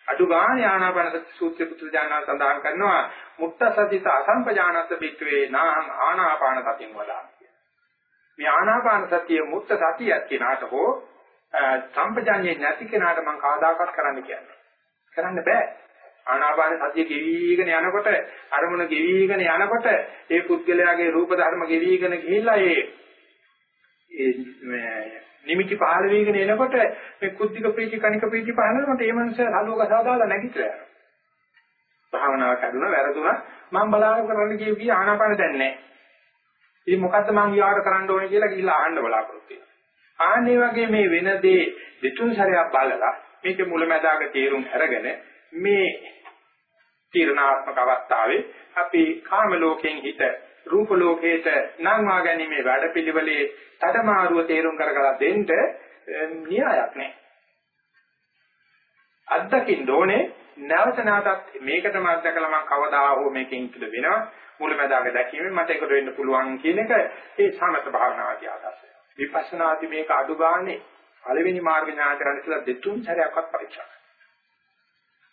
අඩු ගාණ ආනාපාන සති සූත්‍රය පුත්‍ර ඥාන සඳහන් කරනවා මුත්ත සතිත අසම්පජානත් බික්වේ නාහං ආනාපාන සතියෙන් වදා. මේ ආනාපාන සතිය මුත්ත සතිය කියනාට හෝ සම්පජාඤ්ඤේ නැති කෙනාට මම කවදාකවත් කරන්න කියන්නේ. කරන්න බෑ. ආනාපාන සතිය ගෙවිගෙන යනකොට අරමුණ ගෙවිගෙන යනකොට ඒ පුද්ගලයාගේ රූප ධර්ම ගෙවිගෙන ගිහිල්ලා ඒ ඒ නිමිති පහළ වීගෙන එනකොට මේ කුද්ධික ප්‍රීති කණික ප්‍රීති පහළ වෙනකොට ඒ මනුස්සයා හලුවක සාදාලා නැගිටලා යනවා. භාවනාව කරුණා වැරදුනා මම බලාගෙන කරන්න කිය කී ආනාපාන දැන් නැහැ. ඉතින් මොකද්ද මම ඊයාට කරන්න ඕනේ කියලා ගිහිල්ලා අහන්න බලාපොරොත්තු වෙනවා. ආන්නේ වගේ මේ වෙන දේ දෙතුන් සැරයක් බලලා මේකේ මුලැමැදාක තේරුම් අරගෙන මේ තීරණාත්මක අවස්ථාවේ අපි කාම ලෝකයෙන් හිත රූප ලෝකයට නංවා ගැනීමේ වැඩපිළිවෙලේ තඩමාරුව තේරුම් කරගලා දෙන්න න්‍යායක් නැහැ. අත්දකින්න ඕනේ නැවත නැවතත් මේකටම අත්දකලා මම කවදා හෝ මේකෙන් ඉතුරු වෙනවා මුලමදාග දැකීමෙන් මට ඒකට වෙන්න පුළුවන් කියන එක ඒ සමත භාවනාවදී ආදර්ශය. විපස්සනාදී මේක අඩු ගානේ පළවෙනි මාර්ග ඥාන කරන්න ඉස්සලා දෙතුන් සැරයක්වත් පරීක්ෂා කරන්න.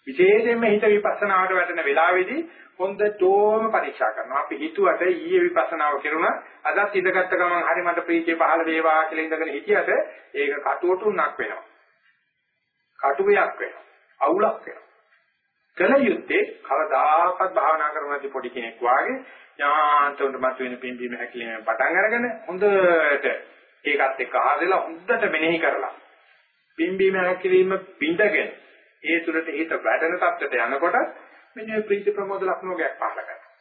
විශේෂයෙන්ම හිත විපස්සනාවට වැටෙන වෙලාවේදී හොඳටම පරීක්ෂා කරනවා. අපි හිතුවට ඊයේ විපස්සනාව කෙරුණා අදත් ඉඳගත්ත ගමන් හරි මට ප්‍රීතිය පහළ වේවා කියලා ඉඳගෙන හිටියට ඒක කටුවටුන්නක් වෙනවා. කටුවයක් වෙනවා. අවුලක් වෙනවා. කල යුත්තේ කවදාකවත් භාවනා කරනදී පොඩි කෙනෙක් වාගේ යාන්තොන්ට මත වෙන පිම්බීම හැකිලිම පටන් අරගෙන හොඳට ඒකත් එක්ක ආදලා හොඳට මෙනෙහි කරලා පිම්බීම හැකිලිම බිඳගෙන ඒ තුලට හිත වැඩෙන තත්ත්වයට යනකොට මෙන්න මේ ප්‍රීති ප්‍රමෝද ලක්ෂණෝගයක් පහළ කරනවා.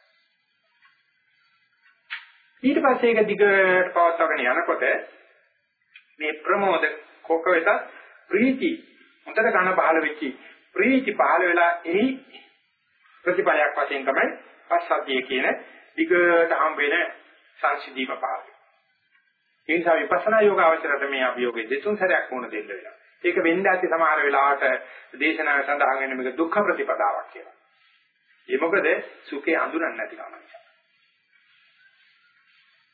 ඊට පස්සේ ඒක දිගට පවත්වාගෙන යනකොට මේ ප්‍රමෝද කොක වෙත ප්‍රීති හොඳට ඝන පහළ වෙච්චි ප්‍රීති පහළ වෙලා එහි ප්‍රතිපලයක් වශයෙන් තමයි පස්සද්ධිය කියන දිගට හම් වෙන සංසිද්ධීම පහළ වෙන්නේ. ඒ නිසා විපස්සනා යෝග අවශ්‍යරට මේ අභියෝගේ දෙතුන් සැරයක් වුණ දෙන්න වෙනවා. ඒක වෙන්න ඇති සමහර වෙලාවට දේශනාවේ සඳහන් වෙන මේක දුක්ඛ ප්‍රතිපදාවක් කියලා. ඒ මොකද සුඛේ අඳුරන්නේ නැති කම නිසා.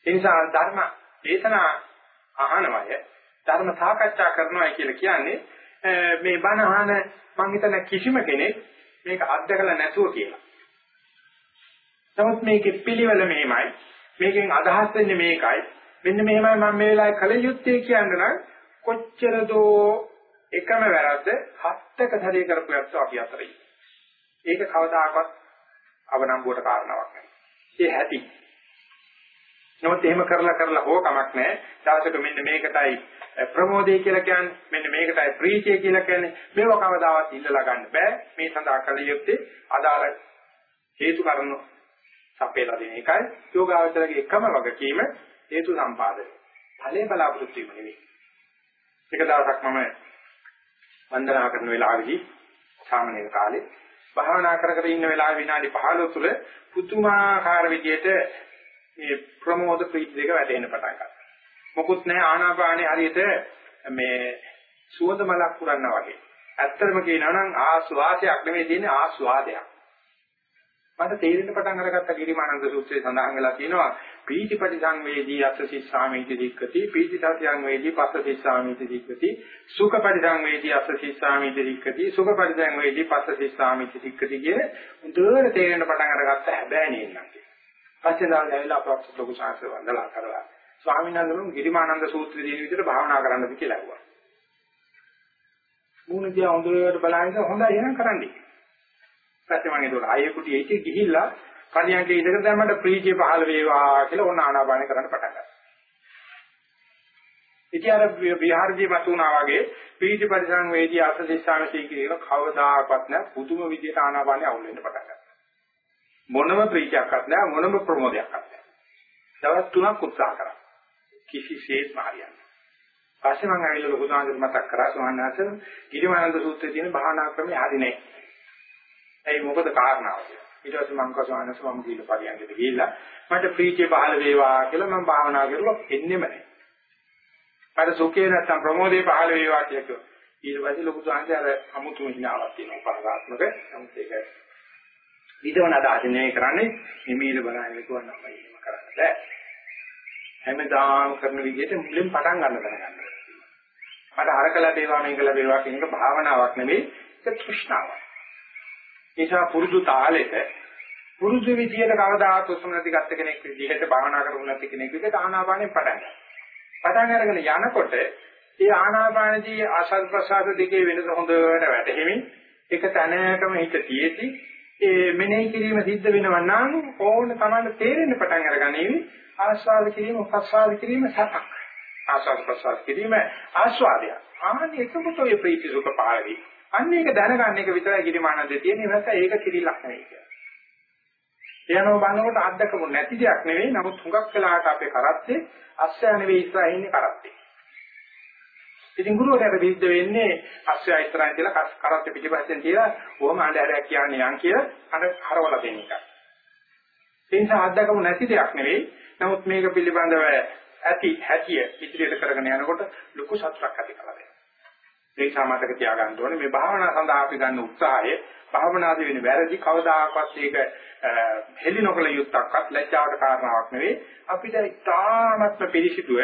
ඒ නිසා ධර්ම දේශනා අහනවය ධර්ම සාකච්ඡා කරනවා කියලා කියන්නේ මේ බණ අහන මං හිතන කිසිම කෙනෙක් මේක අත්දකලා නැතුව කියලා. නමුත් මේකේ පිළිවෙල මෙහෙමයි. මේකෙන් අදහස් වෙන්නේ මේකයි. මෙන්න මෙහෙමයි මම මේ වෙලාවේ කල යුත්තේ කියන්න නම් කොච්චර දෝ එකම වැරද්ද හත්තක සැරේ කරපු යත්තු අපි අතරේ. ඒක කවදාකවත් අවනම්බුවට කාරණාවක් නෙවෙයි. ඒ හැටි. නමුත් එහෙම කරලා කරලා හෝ කමක් නැහැ. දවසක මෙන්න මේකටයි ප්‍රමෝදය කියලා කියන්නේ මෙන්න මේකටයි ප්‍රීතිය කියලා කියන්නේ මේව කවදාවත් ඉල්ලලා ගන්න බෑ. මේ සඳහා කල යුත්තේ අදාළ හේතු කාරණා සපේලා දෙන එකයි යෝගාවචරයේ එකම වගකීම හේතු සම්පාදනය. ඵලයේ බලාපොරොත්තු වීම නෙවෙයි. එක දවසක් මම වන්දනා කරන වෙලාවේදී සාමාන්‍ය කාලේ භාවනා කර කර ඉන්න වෙලාවේ විනාඩි 15 තුල පුතුමාකාර විදියට මේ ප්‍රමෝද ප්‍රීති දෙක වැටෙන්න පටන් ගත්තා. මොකුත් නැහැ ආනාපානේ හරියට මේ සුවඳ මලක් පුරන්නා වගේ. ඇත්තටම කියනවා නම් ආස්වාදයක් නෙමෙයි තියෙන්නේ ආස්වාදයක්. මට තේරෙන්න පටන් අරගත්ත ගිරිමානන්ද සූත්‍රයේ සඳහන් වෙලා තියෙනවා පීතිපටි සංවේදී අස්ස සිස්සාමීති දික්කති පීතිසති සංවේදී පස්ස සිස්සාමීති දික්කති සුඛපටි සංවේදී අස්ස සිස්සාමීති දික්කති සුඛපටි සංවේදී පස්ස සිස්සාමීති දික්කති කියන උදේට තේරෙන්න පටන් අරගත්ත හැබෑ නේනම් පස්සේ දාලා ඇවිල්ලා අපරාක්ෂ ලොකු ශාස්ත්‍ර වන්දලා කරලා ස්වාමීන් වහන්සේ ගිරිමානන්ද සූත්‍රය දින විදිහට භාවනා කරන්නද කියලා ඇහුවා. මූණ දිහා හොඳට බලහින්ද හොඳයි එහෙනම් කරන්නේ. පස්සේ මම ඒක ආයෙ කුටි ඒකේ ගිහිල්ලා කණියන්ගේ ඉඳගෙන දැන් මට ප්‍රීතිය පහළ වේවා කියලා ඕන ආනාපාන කරන්න පටන් ගත්තා. ඉතින් අර විහාරජී මතුණා වගේ ප්‍රීති පරිසංවේදී අසදිස්සාමසී කියන කවදාකවත් නෑ පුදුම විදියට ආනාපානෙ අවුල් වෙන්න පටන් ගත්තා. මොනම ප්‍රීතියක්වත් නෑ මොනම ප්‍රමෝදයක්වත් නෑ. දවස් තුනක් උත්සාහ කරා. කිසිසේත් හරියන්නේ. පස්සේ මම ඇවිල්ලා ලොකු සාන්දර මතක් කරා සෝහන්නාසන ගිරිමානන්ද සූත්‍රයේ තියෙන භාවනා ක්‍රමය හරි නෑ. ඒ මොකද කාරණාව කියලා. ඊට පස්සේ මම කසවනස මම දීලා පරියන්ගෙට ගිහිල්ලා මට ප්‍රීතිය පහළ වේවා කියලා මම භාවනා කරුවා එන්නෙම නැහැ. මට සුඛේ නැත්තම් ප්‍රමෝදේ පහළ වේවා කියලා කිව්වා. ඊට පස්සේ ලොකු සංහසේ අර අමුතුම හිනාවක් තියෙනවා පරාත්මක. නමුත් ඒක විදවන අදහසිනේ කරන්නේ හිමීල බලන්නේ කොහොමද එහෙම කරන්න බෑ. හැමදාම කරන විදිහට මුලින් පටන් ගන්න දැනගන්න. මට අරක ලැබේවා මේක ලැබේවා කියන එක භාවනාවක් නෙවෙයි ඒක තෘෂ්ණාවක්. නිසා පුරුදු තාලෙට පුරුදු විදියට කවදාත් උසම නැති ගත්ත කෙනෙක් විදිහට භාවනා කරුණ නැති කෙනෙක් විදිහට ආනාපානෙ පටන් ගන්නවා. පටන් අරගෙන යනකොට ඒ ආනාපානදී ආසල් ප්‍රසාද දෙකේ වෙනස හොඳට වැටහෙමින් එක තැනකම හිත තියෙති ඒ මෙනෙහි කිරීම සිද්ධ වෙනවා නම් ඕන තමයි තේරෙන්න පටන් අරගනීවි ආස්වාද කිරීම ප්‍රසාද කිරීම සතක්. ආස්වාද ප්‍රසාද කිරීම ආස්වාදය ආන්නේ එතකොට ඔය ප්‍රීති සුඛ පහළ වෙයි අන්න ඒක දැනගන්න එක විතරයි කිරිමානන්දේ තියෙන්නේ නැත්නම් ඒක කිරිලක් නෙවෙයි කියලා. එයනෝ බලනකොට අත්දකමු නැති දෙයක් නෙවෙයි නමුත් හුඟක් වෙලාවට අපේ කරත්තේ අස්සය නෙවෙයි ඉස්සරහින් ඉන්නේ කරත්තේ. ඉතින් ගුරුවරයාට විරුද්ධ වෙන්නේ අස්සය ඉස්සරහින් කියලා කරත්තේ පිටිපස්සෙන් තියලා කොහොම අඬහැරයක් කියන්නේ යන් කියලා අර හරවලා දෙන එක. ඒ නිසා අත්දකමු නැති දෙයක් නෙවෙයි නමුත් මේක පිළිබඳව ඇති හැකිය ඉදිරියට කරගෙන යනකොට ලොකු සතුටක් ඇති කරලා දෙනවා. ඒක සාමතක තියාගන්න ඕනේ. මේ භාවනා සඳහා අපි ගන්න උත්සාහය භාවනාදී වෙන වැරදි කවදාකවත් ඒක හෙලි නොකල යුත්තක්වත් ලැජ්ජාවට කාරණාවක් නෙවෙයි. අපිට ඉතාමත්ම පිළිසිතුව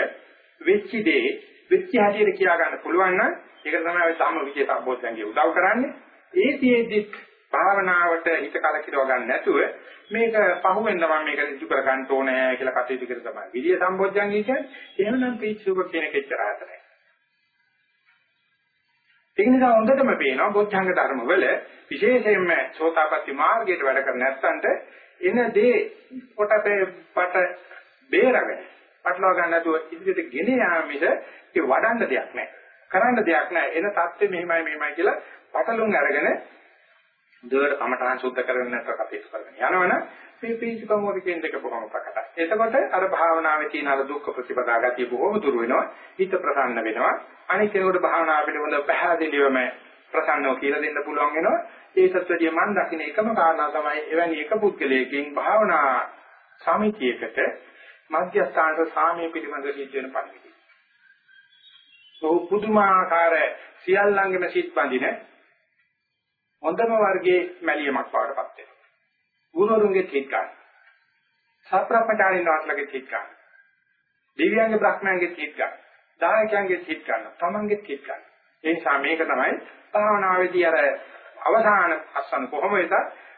වෙච්ච දේ වෙච්ච හැටියට කියා ගන්න පුළුවන් නම් ඒක තමයි අපි සාම විචේ සම්බෝධයන්ගේ උදව් කරන්නේ. ඒ තියෙද්දි භාවනාවට හිත කලකිරව ගන්න නැතුව මේක පහුවෙන්න මම මේක ඍජු කර ගන්න ඕනේ කියලා කටයුතු කර තමයි. විරිය සම්බෝධයන්ගේ කියන්නේ එහෙමනම් පීචුක කියන කෙච්චර හතරයි ඒක නිසා හොඳටම පේනවා බොද්ධංග ධර්ම වල විශේෂයෙන්ම සෝතාපට්ටි මාර්ගයට වැඩ කර නැත්තන්ට එන දේ කොටපේ පට බේරගෙන පටලවා ගන්න නැතුව ඉදිරියට ගෙන යාම මිස ඒ වඩන්න දෙයක් නැහැ. කරන්න දෙයක් නැහැ. එන தත්ත්වෙ මෙහෙමයි මෙහෙමයි කියලා පටලුම් අරගෙන දුවට කමඨාන් සුද්ධ කරගෙන නැත්නම් කටයුතු කරගෙන යනවනම් මේ පීචකම වලින් දෙක බොහොම ප්‍රකටයි. එතකොට අර භාවනාවේ තියෙන අර දුක්ඛ ප්‍රතිපදා ගතිය බොහොම දුර වෙනවා. හිත ප්‍රසන්න වෙනවා. අනිත් කෙනෙකුට භාවනාව පිළිබඳව පැහැදිලිවම ප්‍රසන්නව කියලා දෙන්න පුළුවන් වෙනවා. ඒ තත්ත්වයේ මන් දකින්න එකම කාරණා තමයි එවැනි එක පුද්ගලයෙකින් භාවනා සමිතියකට මධ්‍යස්ථානක සාමයේ පිළිබඳ සිද්ධ වෙන පරිදි. ඔහු පුදුමාකාර සියල්ලංගෙම සිත් බඳින හොඳම වර්ගයේ මැලියමක් පාඩපත් වෙනවා. ගුරුවරුන්ගේ හිත් ගන්න. සත්‍රපචාරින් වාස්ලගේ හිත් ගන්න. දෙවියන්ගේ බ්‍රහ්මයන්ගේ හිත ගන්න. දායකයන්ගේ හිත ගන්න. තමන්ගේ හිත ගන්න. ඒ නිසා මේක තමයි භාවනාවේදී අර අවසාන අස්සන කොහොම වෙතත්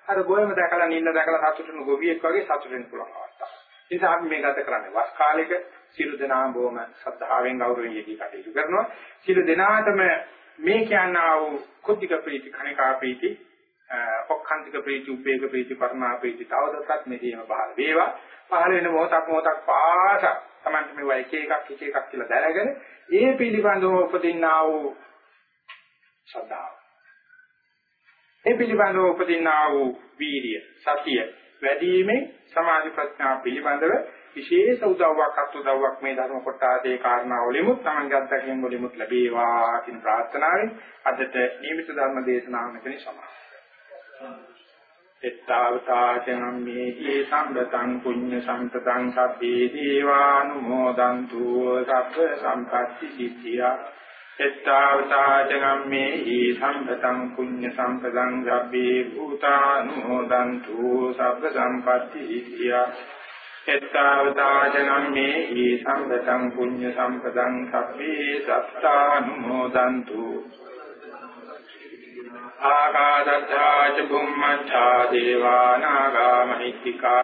අර ගෝයම දැකලා නින්න දැකලා සතුටුන ගොවියෙක් වගේ සතුටු වෙන්න පුළුවන් අවස්ථාවක්. ඒ නිසා අපි මේ ගත කරන්නේ වස් කාලෙක සියලු දෙනාම බොහොම ශ්‍රද්ධාවෙන් ගෞරවයෙන් යෙදී කටයුතු කරනවා. සියලු දෙනාටම මේ කියනා වූ කුද්ධික ප්‍රීති කණිකා ප්‍රීති ඔක්ඛන්තික ප්‍රීති උපේක ප්‍රීති පරමා ප්‍රීති තවදටත් මෙහිම පහළ වේවා. පහළ වෙන මොහොතක් මොහොතක් පාස තමයි මේ වයි එක එකක් එක එකක් කියලා දැනගෙන ඒ පිළිබඳව උපදින්නා වූ ශ්‍රද්ධාව. ඒ පිළිබඳව උපදින්නා වූ වීර්ය, සතිය වැඩිීමේ සමාධි ප්‍රඥා පිළිබඳව විශේෂ උදව්වක් අත් උදව්වක් මේ ධර්ම කොටාදී කාරණා වලිමුත් තමන්ගේ අත්දැකීම් වලිමුත් ලැබේවා කියන ප්‍රාර්ථනාවෙන් අදට නියමිත ධර්ම දේශනාව මෙතන සමාප්ත එත්තාවතාචනම් මේකේ සම්බතං පුඤ්ඤ සම්පතං සබ්බේ දීවානුමෝදන්තු සබ්බ සම්පatti සිද්ධියා එත්තාවතාචනම් මේකේ සම්බතං පුඤ්ඤ සම්පතං සබ්බේ භූතානුමෝදන්තු සබ්බ සම්පatti සිද්ධියා එත්තාවතාචනම් මේකේ සම්බතං පුඤ්ඤ සම්පතං සබ්බේ සත්තානුමෝදන්තු ආකාදත්තා ච බුම්මච්ඡා දේවා නාග මහිත්‍තිකා